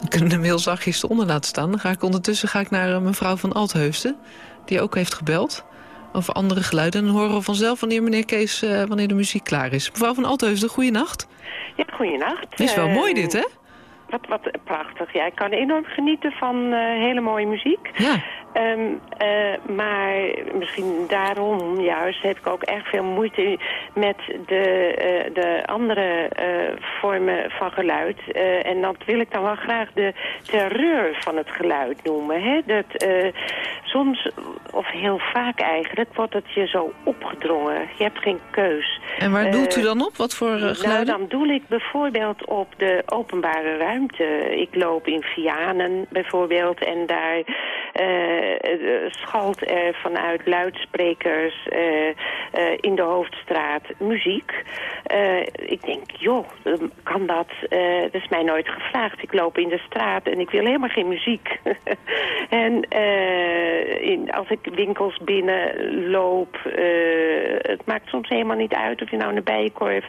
We kunnen de mail zachtjes eronder laten staan. Dan ga ik ondertussen ga ik naar eh, mevrouw van Altheusden, die ook heeft gebeld over andere geluiden. En dan horen we vanzelf wanneer meneer Kees, eh, wanneer de muziek klaar is. Mevrouw van Altheusden, goeienacht. Goeienacht. Het is wel mooi dit, hè? Wat, wat prachtig. Ja, ik kan enorm genieten van eh, hele mooie muziek. Ja. Ehm, eh, maar misschien daarom juist heb ik ook erg veel moeite met de, eh, de andere eh, vormen van geluid. En dat wil ik dan wel graag de terreur van het geluid noemen. Hè? Dat, soms, of heel vaak eigenlijk, wordt het je zo opgedrongen. Je hebt geen keus. En waar doelt u dan op? Wat voor nou, geluiden? dan doel ik bijvoorbeeld op de openbare ruimte. Ik loop in Vianen bijvoorbeeld en daar schalt er vanuit luidsprekers eh, eh, in de hoofdstraat muziek. Eh, ik denk, joh, ehm, kan dat? Eh, dat is mij nooit gevraagd. Ik loop in de straat en ik wil helemaal geen muziek. en eh, in, als ik winkels binnenloop, eh het maakt soms helemaal niet uit of je nou naar Bijenkorf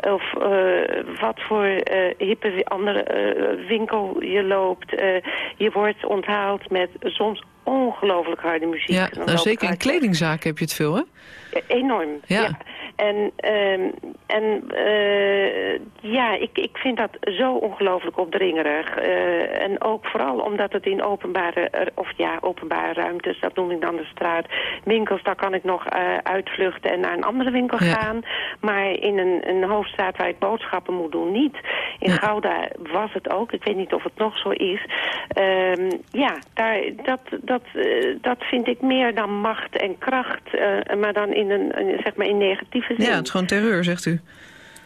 of eh, wat voor eh, hippe andere eh, winkel je loopt. Eh, je wordt onthaald met soms ongelooflijk harde muziek. Ja, nou, zeker in kledingzaken heb je het veel, hè? Enorm, Ja. ja. En, ehm, en eh, ja, ik, ik vind dat zo ongelooflijk opdringerig. Eh, en ook vooral omdat het in openbare, of ja, openbare ruimtes, dat noem ik dan de straat. Winkels, daar kan ik nog eh, uitvluchten en naar een andere winkel Ja. gaan. Maar in een, een hoofdstraat waar ik boodschappen moet doen, niet. In Ja. Gouda was het ook. Ik weet niet of het nog zo is. Ehm, ja, daar, dat, dat, dat vind ik meer dan macht en kracht. maar dan in een, een, zeg maar in negatieve Ja, het is gewoon terreur, zegt u.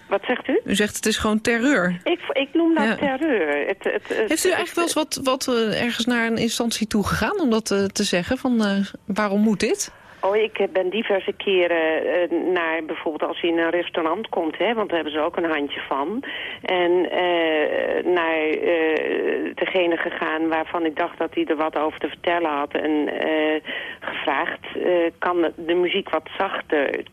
Wat zegt u? U zegt het is gewoon terreur. Ik, ik noem dat Ja. terreur. Het, het, het- Heeft u eigenlijk wel eens wat, wat eh, ergens naar een instantie toe gegaan om dat eh, te zeggen? Van eh, waarom moet dit? Oh, ik ben diverse keren naar bijvoorbeeld als je in een restaurant komt, hè, want daar hebben ze ook een handje van. En naar degene gegaan waarvan ik dacht dat hij er wat over te vertellen had. En gevraagd, kan de muziek wat zachter?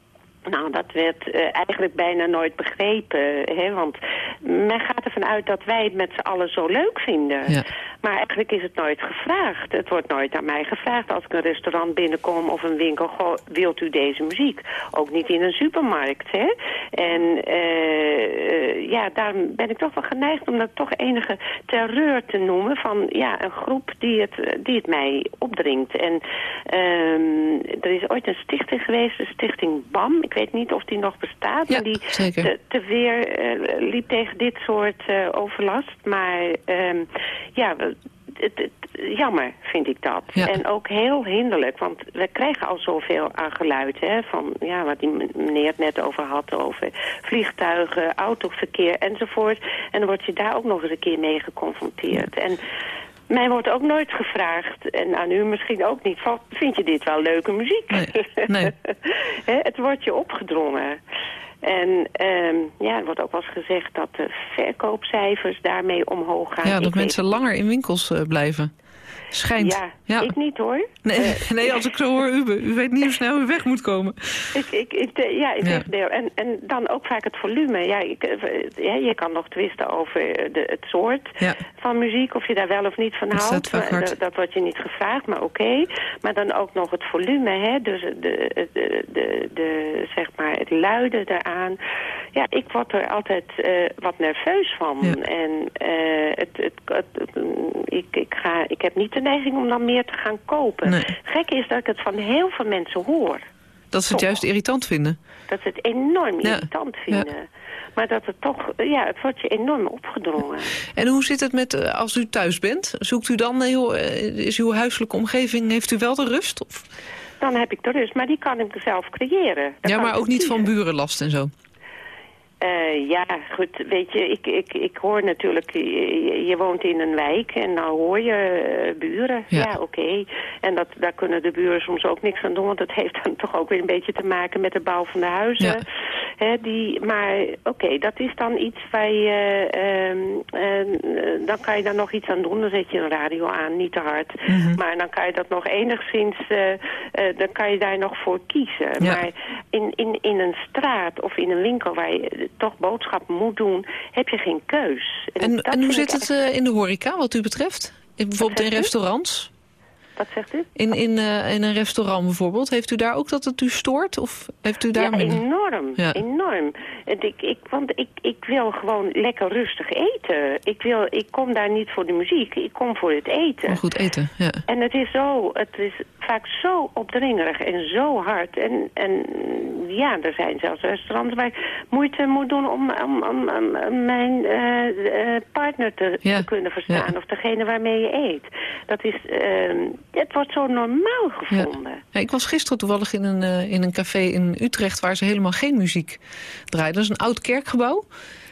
Nou, dat werd eh, eigenlijk bijna nooit begrepen. Hè? Want men gaat ervan uit dat wij het met z'n allen zo leuk vinden. Ja. Maar eigenlijk is het nooit gevraagd. Het wordt nooit aan mij gevraagd als ik een restaurant binnenkom of een winkel. Goh, wilt u deze muziek? Ook niet in een supermarkt, hè? En eh, ja, daarom ben ik toch wel geneigd om dat toch enige terreur te noemen. Van ja, een groep die het, die het mij opdringt. En ehm, er is ooit een stichting geweest, de stichting BAM. Ik weet niet of die nog bestaat. Ja, maar die zeker. te, te weer eh, liep tegen dit soort eh, overlast. Maar ehm, ja, het, het- jammer vind ik dat. Ja. En ook heel hinderlijk, want we krijgen al zoveel aan geluid. Hè, van ja, wat die meneer het net over had, over vliegtuigen, autoverkeer enzovoort. En dan word je daar ook nog eens een keer mee geconfronteerd. En mij wordt ook nooit gevraagd, en aan u misschien ook niet, van, vind je dit wel leuke muziek? Nee, het wordt je opgedrongen. En ehm, ja, er wordt ook wel eens gezegd dat de verkoopcijfers daarmee omhoog gaan. Ja, Ik dat weet mensen langer in winkels eh, blijven. Schijnt. Ja, Ja. ik niet hoor. Nee, Eh, nee, als ik zo hoor, u, u weet niet hoe snel u weg moet komen. ik, ik, ik, eh, ja, ik Ja. En, en dan ook vaak het volume. Ja, ik, eh, ja, je kan nog twisten over de, het soort Ja. van muziek, of je daar wel of niet van Dat houdt. Dat, dat wordt je niet gevraagd, maar oké. Maar dan ook nog het volume, hè? dus de, de, de, zeg maar het luiden daaraan. Ja, ik word er altijd eh, wat nerveus van. En eh, het, het, het, het- mm, ik, ik, ga, ik heb niet de neiging om dan meer te gaan kopen. Nee. Gek is dat ik het van heel veel mensen hoor. Dat ze het Toch. juist irritant vinden. Dat ze het enorm Ja. irritant vinden. Maar dat het toch, ja, het wordt je enorm opgedrongen. En hoe zit het met eh, als u thuis bent? Zoekt u dan heel, eh, is uw huiselijke omgeving, heeft u wel de rust? Of? Dan heb ik de rust, maar die kan ik zelf creëren. Ja, maar ook niet van burenlast en zo. Eh, ja, goed, weet je, ik, ik, ik hoor natuurlijk, je, je woont in een wijk en dan hoor je eh, buren. Ja. Ja, oké. En dat, daar kunnen de buren soms ook niks aan doen, want dat heeft dan toch ook weer een beetje te maken met de bouw van de huizen. Ja. Hè, die, maar oké, dat is dan iets waar je, ehm, eh, dan kan je daar nog iets aan doen. Dan zet je een radio aan, niet te hard. Mhm. Maar dan kan je dat nog enigszins, eh, dan kan je daar nog voor kiezen. Ja. Maar in, in, in een straat of in een winkel waar je toch boodschappen moet doen, heb je geen keus. En, en hoe zit het eh, in de horeca wat u betreft? In, bijvoorbeeld in restaurants? Wat zegt u? In, in, eh, in een restaurant bijvoorbeeld. Heeft u daar ook dat het u stoort? Of heeft u daar ja, minder? enorm. Ja. Enorm. En ik, ik, want ik, ik wil gewoon lekker rustig eten. Ik, wil, ik kom daar niet voor de muziek, ik kom voor het eten. Maar goed eten, ja. En het is, zo, het is vaak zo opdringerig en zo hard. En, en ja, er zijn zelfs restaurants waar ik moeite moet doen om, om, om, om mijn eh, eh, partner te, Ja, te kunnen verstaan. ja. Of degene waarmee je eet. Dat is, ehm, het wordt zo normaal gevonden. Ja, ik was gisteren toevallig in een, eh, in een café in Utrecht... waar ze helemaal geen muziek draaien. Dat is een oud kerkgebouw.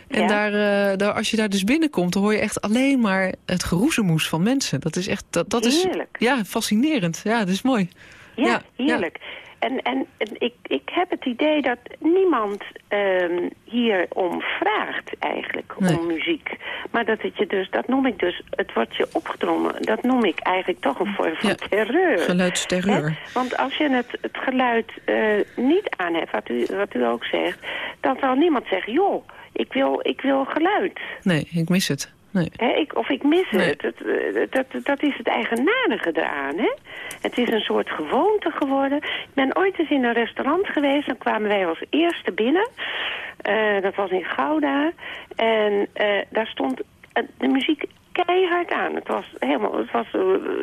En Ja. daar, eh, daar, als je daar dus binnenkomt... dan hoor je echt alleen maar het geroezemoes van mensen. Dat is echt... Dat, dat is, Heerlijk. Ja, fascinerend. Ja, dat is mooi. Ja, Ja, heerlijk. En, en, en ik, ik heb het idee dat niemand ehm hier om vraagt eigenlijk, Nee. om muziek. Maar dat het je dus, dat noem ik dus, het wordt je opgedrongen. Dat noem ik eigenlijk toch een vorm van Ja, terreur. Geluidsterreur. Hè? Want als je het, het geluid eh, niet aan hebt, wat u, wat u ook zegt... dan zal niemand zeggen, joh, ik wil, ik wil geluid. Nee, ik mis het. Nee. Ik, of ik mis Nee. het. Dat, eh, dat, dat is het eigenaardige eraan. Hè? Het is een soort gewoonte geworden. Ik ben ooit eens in een restaurant geweest. Dan kwamen wij als eerste binnen. Eh, dat was in Gouda. En eh, daar stond de muziek keihard aan. Het was, helemaal, het was eh,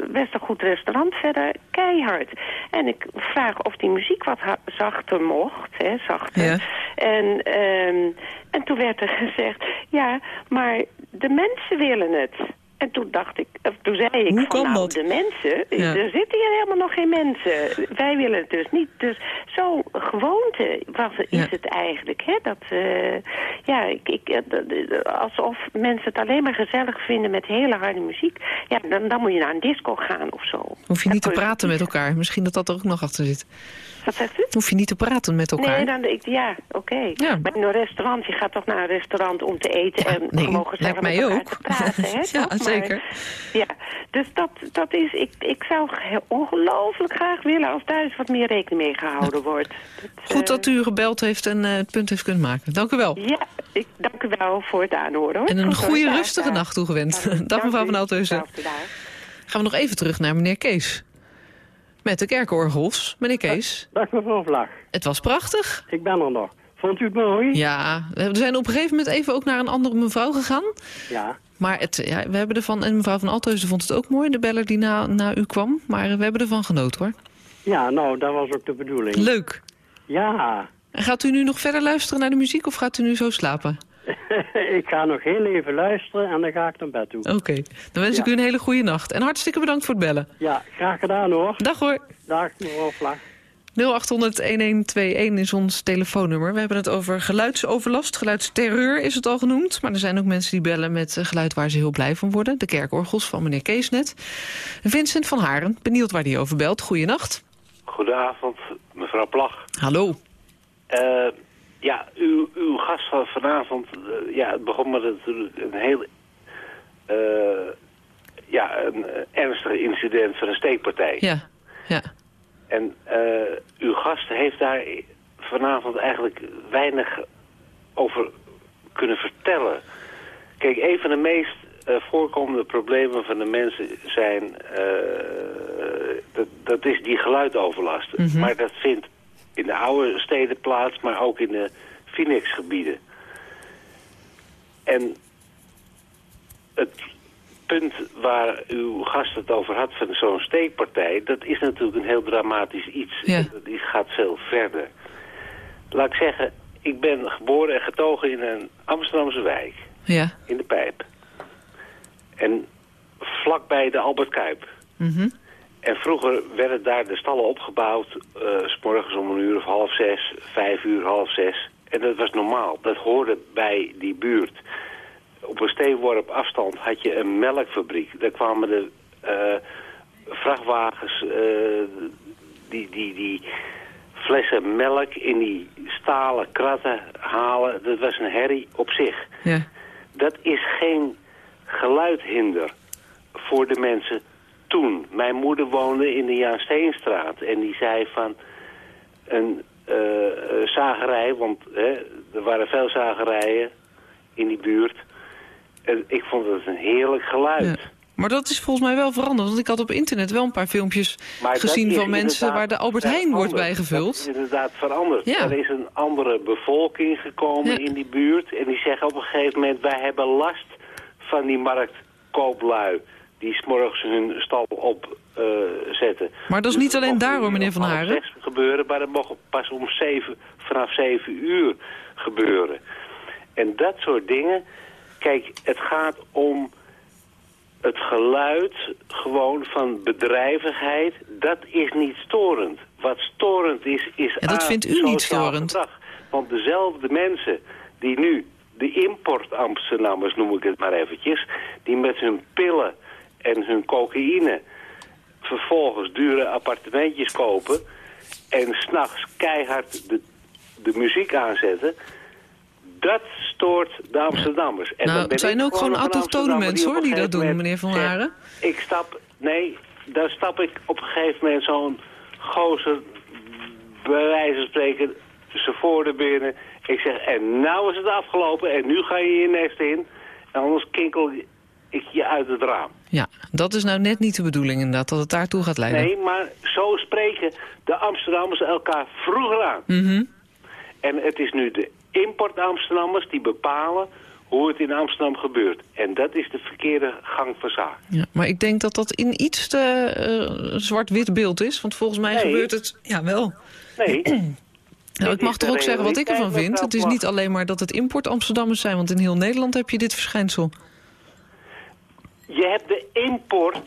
best een goed restaurant verder. Keihard. En ik vraag of die muziek wat zachter mocht. Hè, zachter. Ja. En, ehm, en toen werd er gezegd, ja, maar de mensen willen het. En toen dacht ik, of toen zei ik Hoe van nou, dat? de mensen, Ja. er zitten hier helemaal nog geen mensen. Wij willen het dus niet. Dus zo gewoonte was, is Ja. het eigenlijk. Hè? Dat, eh, ja, ik, ik, eh, d- alsof mensen het alleen maar gezellig vinden met hele harde muziek. Ja, dan, dan moet je naar een disco gaan of zo. Hoef je niet te praten met elkaar. Misschien dat dat er ook nog achter zit. Wat zegt u? Hoef je niet te praten met elkaar. Nee, dan, ik, ja, oké. Ja. Maar in een restaurant, je gaat toch naar een restaurant om te eten Ja, en nee, gezellig lijkt mij ook. te praten, hè? Ja, toch? Maar- zeker. ja, dus dat, dat is, ik, ik zou ge- ongelooflijk graag willen als daar eens wat meer rekening mee gehouden wordt. Dat, Goed eh, dat u gebeld heeft en eh, het punt heeft kunnen maken. Dank u wel. Ja, ik dank u wel voor het aanhoren, hoor. En een goede Dag, rustige dag. nacht toegewend. Dank- Dag dank mevrouw u. van dag. Gaan we nog even terug naar meneer Kees. Met de kerkorgels. Meneer Kees, Dag mevrouw Vlag, het was prachtig. ik ben er nog. Vond u het mooi? Ja, we zijn op een gegeven moment even ook naar een andere mevrouw gegaan. Ja. Maar het, ja, we hebben ervan, en mevrouw van Althuizen vond het ook mooi, de beller die na, na u kwam. Maar we hebben ervan genoten hoor. Ja, nou, dat was ook de bedoeling. Leuk. Ja, En gaat u nu nog verder luisteren naar de muziek of gaat u nu zo slapen? ik ga nog heel even luisteren en dan ga ik naar bed toe. Oké, dan wens ik u een hele goede nacht. En hartstikke bedankt voor het bellen. Ja, graag gedaan hoor. Dag hoor. Dag mevrouw Vlag. 0800-1121 is ons telefoonnummer. We hebben het over geluidsoverlast. Geluidsterreur is het al genoemd. Maar er zijn ook mensen die bellen met geluid waar ze heel blij van worden. De kerkorgels van meneer Kees net. Vincent van Haren, benieuwd waar die over belt. Goeienacht. Goedenavond, mevrouw Plag. Hallo. Eh, ja, uw, uw gast van vanavond, eh, ja, het begon met een, een heel eh, ja, een eh, ernstig incident van een steekpartij. Ja, ja. En uw gast heeft daar vanavond eigenlijk weinig over kunnen vertellen. Kijk, een van de meest voorkomende problemen van de mensen zijn... dat, dat is die geluidoverlast. Mhm. Maar dat vindt in de oude steden plaats, maar ook in de Phoenix-gebieden. En het punt waar uw gast het over had van zo'n steekpartij... dat is natuurlijk een heel dramatisch iets. Ja. Die gaat veel verder. Laat ik zeggen, ik ben geboren en getogen in een Amsterdamse wijk. Ja. In de Pijp. En vlakbij de Albert Kuip. Mhm. En vroeger werden daar de stallen opgebouwd, eh, s morgens om een uur of half zes, vijf uur, half zes. En dat was normaal. Dat hoorde bij die buurt. Op een steenworp afstand had je een melkfabriek. Daar kwamen de eh, vrachtwagens, eh, die, die, die flessen melk in die stalen kratten halen. Dat was een herrie op zich. Ja. Dat is geen geluidhinder voor de mensen toen. Mijn moeder woonde in de Jan Steenstraat en die zei van een eh, eh, zagerij, want hè, er waren veel zagerijen in die buurt. En ik vond het een heerlijk geluid. Ja. Maar dat is volgens mij wel veranderd. Want ik had op internet wel een paar filmpjes Maar gezien van mensen waar de Albert Heijn wordt bijgevuld. Dat is inderdaad veranderd. Ja. Er is een andere bevolking gekomen Ja. in die buurt. En die zeggen op een gegeven moment, wij hebben last van die marktkooplui. Die s'morgens hun stal opzetten. Maar dat is niet alleen daarom, meneer Van Haren. Het gebeuren, maar dat mag pas om zeven, vanaf zeven uur gebeuren. En dat soort dingen. Kijk, het gaat om het geluid gewoon van bedrijvigheid. Dat is niet storend. Wat storend is, is Ja, dat vindt u niet storend. gedrag. Want dezelfde mensen die nu de import-Amsterdammers, noem ik het maar eventjes... die met hun pillen en hun cocaïne vervolgens dure appartementjes kopen... en s'nachts keihard de, de muziek aanzetten... dat stoort de Amsterdammers. En Nou, het zijn ook gewoon autochtone mensen hoor, die dat doen, meneer Van Haren. Ik stap, nee, daar stap ik op een gegeven moment zo'n gozer, bij wijze van spreken, ze voor de binnen. Ik zeg, en nou is het afgelopen en nu ga je je nest in. En anders kinkel ik je uit het raam. Ja, dat is nou net niet de bedoeling inderdaad, dat het daartoe gaat leiden. Nee, maar zo spreken de Amsterdammers elkaar vroeger aan. Mhm. En het is nu de import-Amsterdammers die bepalen hoe het in Amsterdam gebeurt. En dat is de verkeerde gang van zaken. Ja, maar ik denk dat dat in iets te eh, zwart-wit beeld is. Want volgens mij Nee. gebeurt het... Ja, wel. Nee, Nou, ik mag toch ook zeggen wat ik ervan vind. Het is niet alleen maar dat het import-Amsterdammers zijn. Want in heel Nederland heb je dit verschijnsel. Je hebt de import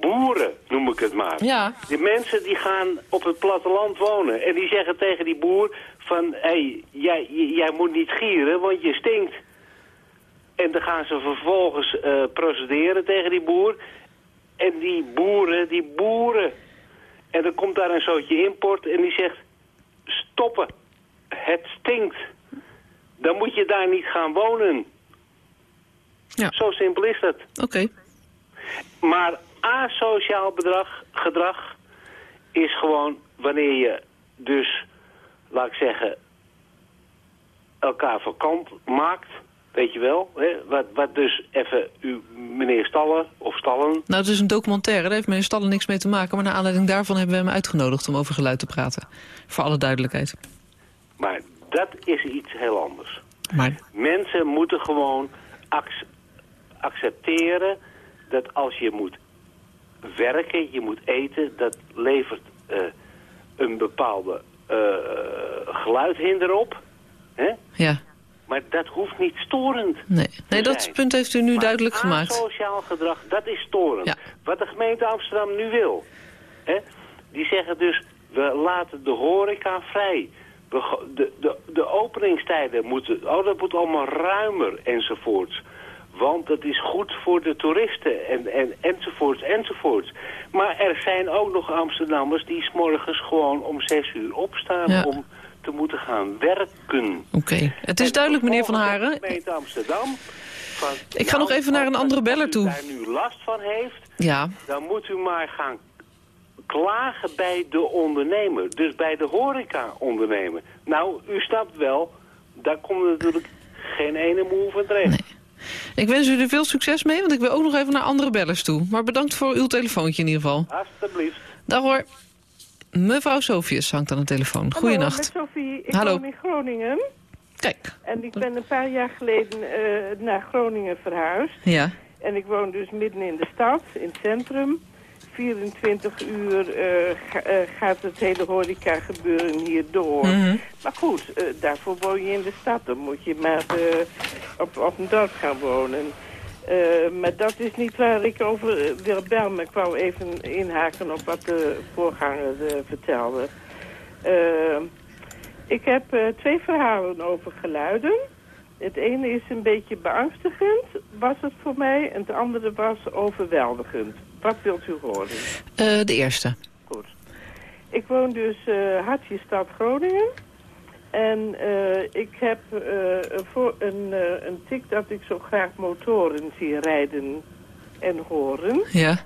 boeren, noem ik het maar. Ja. Die mensen die gaan op het platteland wonen. En die zeggen tegen die boer van... hé, hey, jij, jij moet niet gieren, want je stinkt. En dan gaan ze vervolgens eh, procederen tegen die boer. En die boeren, die boeren. En dan komt daar een zootje import en die zegt... stoppen, het stinkt. Dan moet je daar niet gaan wonen. Ja. Zo simpel is dat. Oké. Maar asociaal bedrag, gedrag is gewoon wanneer je dus, laat ik zeggen, elkaar vakant maakt. Weet je wel? Hè? Wat, wat dus even u, meneer Stallen of Stallen... Nou, het is een documentaire. Daar heeft meneer Stallen niks mee te maken. Maar naar aanleiding daarvan hebben we hem uitgenodigd om over geluid te praten. Voor alle duidelijkheid. Maar dat is iets heel anders. Maar Mensen moeten gewoon accepteren dat als je moet werken, je moet eten, dat levert eh, een bepaalde eh, geluidhinder op. Hè? ja, Maar dat hoeft niet storend nee. Nee, dat zijn. punt heeft u nu Maar duidelijk gemaakt. Asociaal gedrag, dat is storend. Ja. Wat de gemeente Amsterdam nu wil. Hè? Die zeggen dus, we laten de horeca vrij. We, de, de, de openingstijden moeten, oh dat moet allemaal ruimer enzovoorts. Want dat is goed voor de toeristen en, en, enzovoorts enzovoorts. Maar er zijn ook nog Amsterdammers die 's morgens gewoon om zes uur opstaan Ja. om te moeten gaan werken. Oké, het is duidelijk, meneer Van Haren. gemeente Amsterdam. Van, Ik ga nog even naar een andere beller als u toe. daar nu last van heeft, Ja, dan moet u maar gaan klagen bij de ondernemer. Dus bij de horeca-ondernemer. Nou, u snapt wel, daar komt natuurlijk geen ene moe van terecht. Ik wens u er veel succes mee, want ik wil ook nog even naar andere bellers toe. Maar bedankt voor uw telefoontje in ieder geval. Alsjeblieft. Dag hoor. Mevrouw Sofius hangt aan de telefoon. Goeienacht. Hallo, Sophie. Ik Hallo. woon in Groningen. Kijk. En ik ben een paar jaar geleden eh, naar Groningen verhuisd. Ja, En ik woon dus midden in de stad, in het centrum. 24 uur eh, eh, gaat het hele horeca gebeuren hier door. Mhm. Maar goed, eh, daarvoor woon je in de stad. Dan moet je maar op, op een dorp gaan wonen. Maar dat is niet waar ik over wil bellen. Maar ik wou even inhaken op wat de voorganger vertelde. Ik heb twee verhalen over geluiden. Het ene is een beetje beangstigend, was het voor mij. En het andere was overweldigend. Wat wilt u horen? Eh, de eerste. Goed. Ik woon dus eh Hartje-stad Groningen. En eh, ik heb een, voor, een, een tik dat ik zo graag motoren zie rijden en horen. Ja.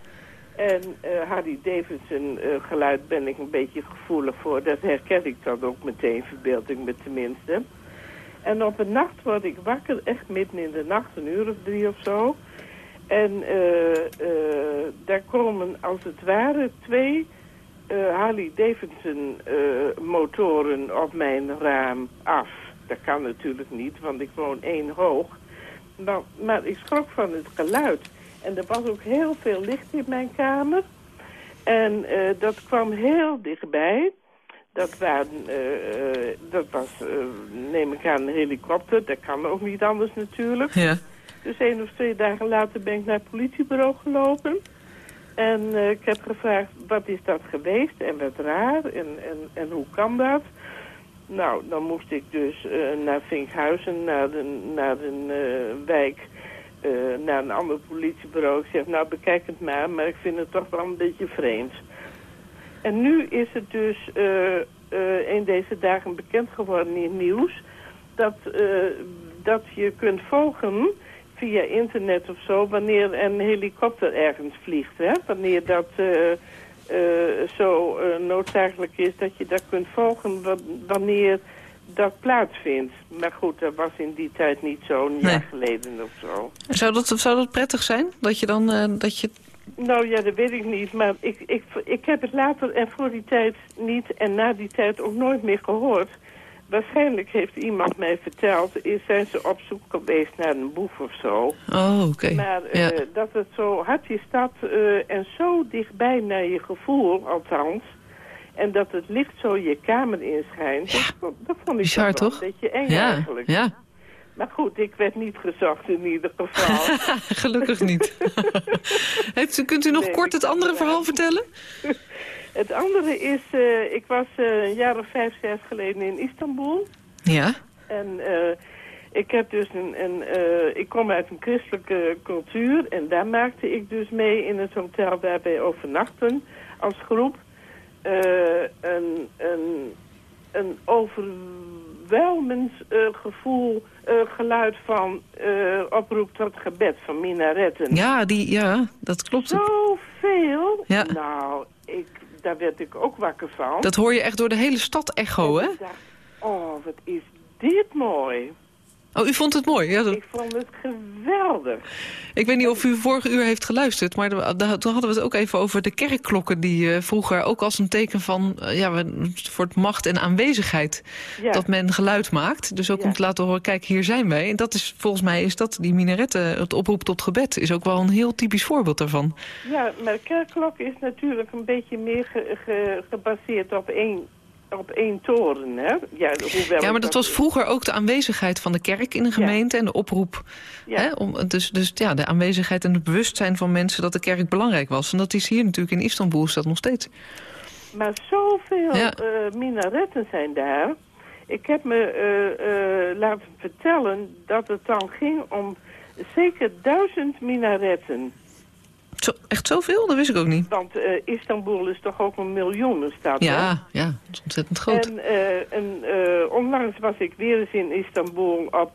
En eh, Harry Davidson eh, geluid ben ik een beetje gevoelig voor. Dat herken ik dan ook meteen, verbeeld ik me tenminste. En op een nacht word ik wakker, echt midden in de nacht, een uur of drie of zo. En eh, eh, daar komen als het ware twee eh, Harley Davidson motoren op mijn raam af. Dat kan natuurlijk niet, want ik woon één hoog. Maar, maar ik schrok van het geluid. En er was ook heel veel licht in mijn kamer. En dat kwam heel dichtbij. Dat, waren, eh, eh, dat was, eh, neem ik aan, een helikopter. Dat kan ook niet anders natuurlijk. Ja. Dus één of twee dagen later ben ik naar het politiebureau gelopen. En ik heb gevraagd, wat is dat geweest en wat raar en, en, en hoe kan dat? Nou, dan moest ik dus naar Vinkhuizen, naar een, naar een eh, wijk, naar een ander politiebureau. Ik zeg, nou bekijk het maar, maar ik vind het toch wel een beetje vreemd. En nu is het dus eh, eh, in deze dagen bekend geworden in het nieuws... dat, eh, dat je kunt volgen via internet of zo... wanneer een helikopter ergens vliegt. Hè? Wanneer dat eh, eh, zo noodzakelijk is dat je dat kunt volgen... wa- wanneer dat plaatsvindt. Maar goed, dat was in die tijd niet zo, een jaar geleden of zo. Zou dat, zou dat prettig zijn? Dat je dan... dat je... Nou ja, dat weet ik niet. Maar ik, ik, ik heb het later en voor die tijd niet en na die tijd ook nooit meer gehoord. Waarschijnlijk heeft iemand mij verteld, is, zijn ze op zoek geweest naar een boef of zo. Oh, oké. Maar eh, dat het zo hard is dat eh, en zo dichtbij naar je gevoel, althans. En dat het licht zo je kamer inschijnt. Dat, vond- dat vond ik Bizar, toch een beetje eng Ja, eigenlijk. ja. Maar goed, ik werd niet gezocht in ieder geval. Gelukkig niet. Heeft, u- kunt u nog Nee, kort het andere verhaal vertellen? Het andere is, eh, ik was eh, een jaar of vijf, zes geleden in Istanbul. Ja. En eh, ik heb dus een, een ik kom uit een christelijke cultuur en daar maakte ik dus mee in het hotel waar wij overnachten als groep. een, een, een overweldigend gevoel, eh, geluid van eh, oproep tot gebed van minaretten. Ja, die, ja, dat klopt. Zoveel. Ja. Nou, ik, daar werd ik ook wakker van. Dat hoor je echt door de hele stad echo, hè? Dacht, oh, wat is dit mooi. Oh, u vond het mooi? Ja, dat- Ik vond het geweldig. Ik weet niet of u vorige uur heeft geluisterd, maar toen hadden we het ook even over de kerkklokken die eh, vroeger ook als een teken van eh, ja, voor het macht en aanwezigheid Ja. dat men geluid maakt. Dus ook om te laten horen, kijk, hier zijn wij. En dat is volgens mij is dat die minaretten, het oproep tot gebed, is ook wel een heel typisch voorbeeld daarvan. Ja, maar kerkklok is natuurlijk een beetje meer ge- ge- gebaseerd op één, op één toren, hè? Ja, hoewel Ja, maar dat was vroeger ook de aanwezigheid van de kerk in een gemeente en de oproep. Ja. Hè, om, dus dus ja, de aanwezigheid en het bewustzijn van mensen dat de kerk belangrijk was. En dat is hier natuurlijk in Istanbul is dat nog steeds. Maar zoveel Ja. eh, minaretten zijn daar. Ik heb me eh, eh, laten vertellen dat het dan ging om zeker duizend minaretten. Zo, echt zoveel? Dat wist ik ook niet. Want eh, Istanbul is toch ook een miljoenenstad, hè? Ja, ja, dat is ontzettend groot. En, eh, en eh, onlangs was ik weer eens in Istanbul op,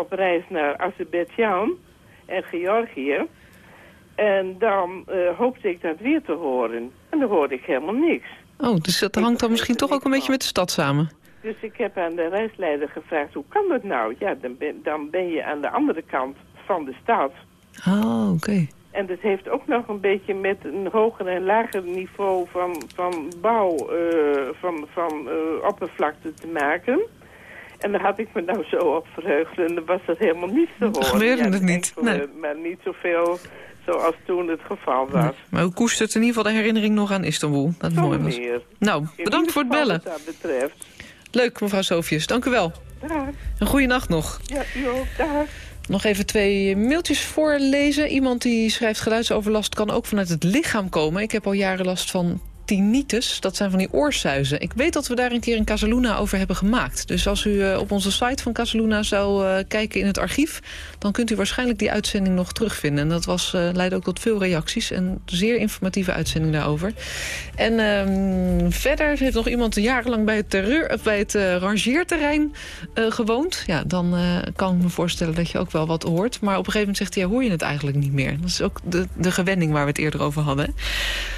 op reis naar Azerbeidzjan en Georgië. En dan hoopte ik dat weer te horen. En dan hoorde ik helemaal niks. Oh, dus dat hangt dan misschien toch ook een beetje met de stad samen. Dus ik heb aan de reisleider gevraagd, hoe kan dat nou? Ja, dan ben, dan ben je aan de andere kant van de stad. Oh, oké. En dat heeft ook nog een beetje met een hoger en lager niveau van, van bouw, eh, van, van eh, oppervlakte te maken. En daar had ik me nou zo op verheugd en dan was er helemaal niets te horen. gebeurde Ja, het niet, enkele, nee. Maar niet zoveel zoals toen het geval was. Maar u koestert in ieder geval de herinnering nog aan Istanbul. Dat is mooi was. meer. Nou, bedankt voor het bellen. Wat dat betreft. Leuk, mevrouw Sofius. Dank u wel. Dag. Een goede nacht nog. Ja, u ook. Dag. Nog even twee mailtjes voorlezen. Iemand die schrijft geluidsoverlast kan ook vanuit het lichaam komen. Ik heb al jaren last van tinnitus. Dat zijn van die oorsuizen. Ik weet dat we daar een keer in Casaluna over hebben gemaakt. Dus als u eh, op onze site van Casaluna zou eh, kijken in het archief... dan kunt u waarschijnlijk die uitzending nog terugvinden. En dat was, eh, leidde ook tot veel reacties. En een zeer informatieve uitzending daarover. En ehm, verder heeft nog iemand jarenlang bij het, terreur, bij het rangeerterrein gewoond. Ja, dan kan ik me voorstellen dat je ook wel wat hoort. Maar op een gegeven moment zegt hij, ja, hoor je het eigenlijk niet meer. Dat is ook de, de waar we het eerder over hadden.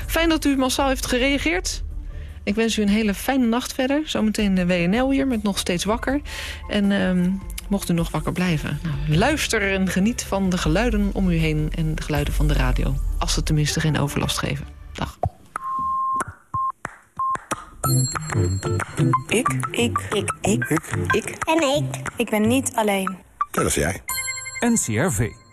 Fijn dat u massaal heeft gereageerd. Ik wens u een hele fijne nacht verder. Zometeen de WNL hier met nog steeds wakker. En ehm, mocht u nog wakker blijven, nou, luister en geniet van de geluiden om u heen... en de geluiden van de radio. Als ze tenminste geen overlast geven. Dag. Ik. Ik. Ik. Ik. Ik. Ik. En ik. Ik ben niet alleen. Dat is jij. NCRV.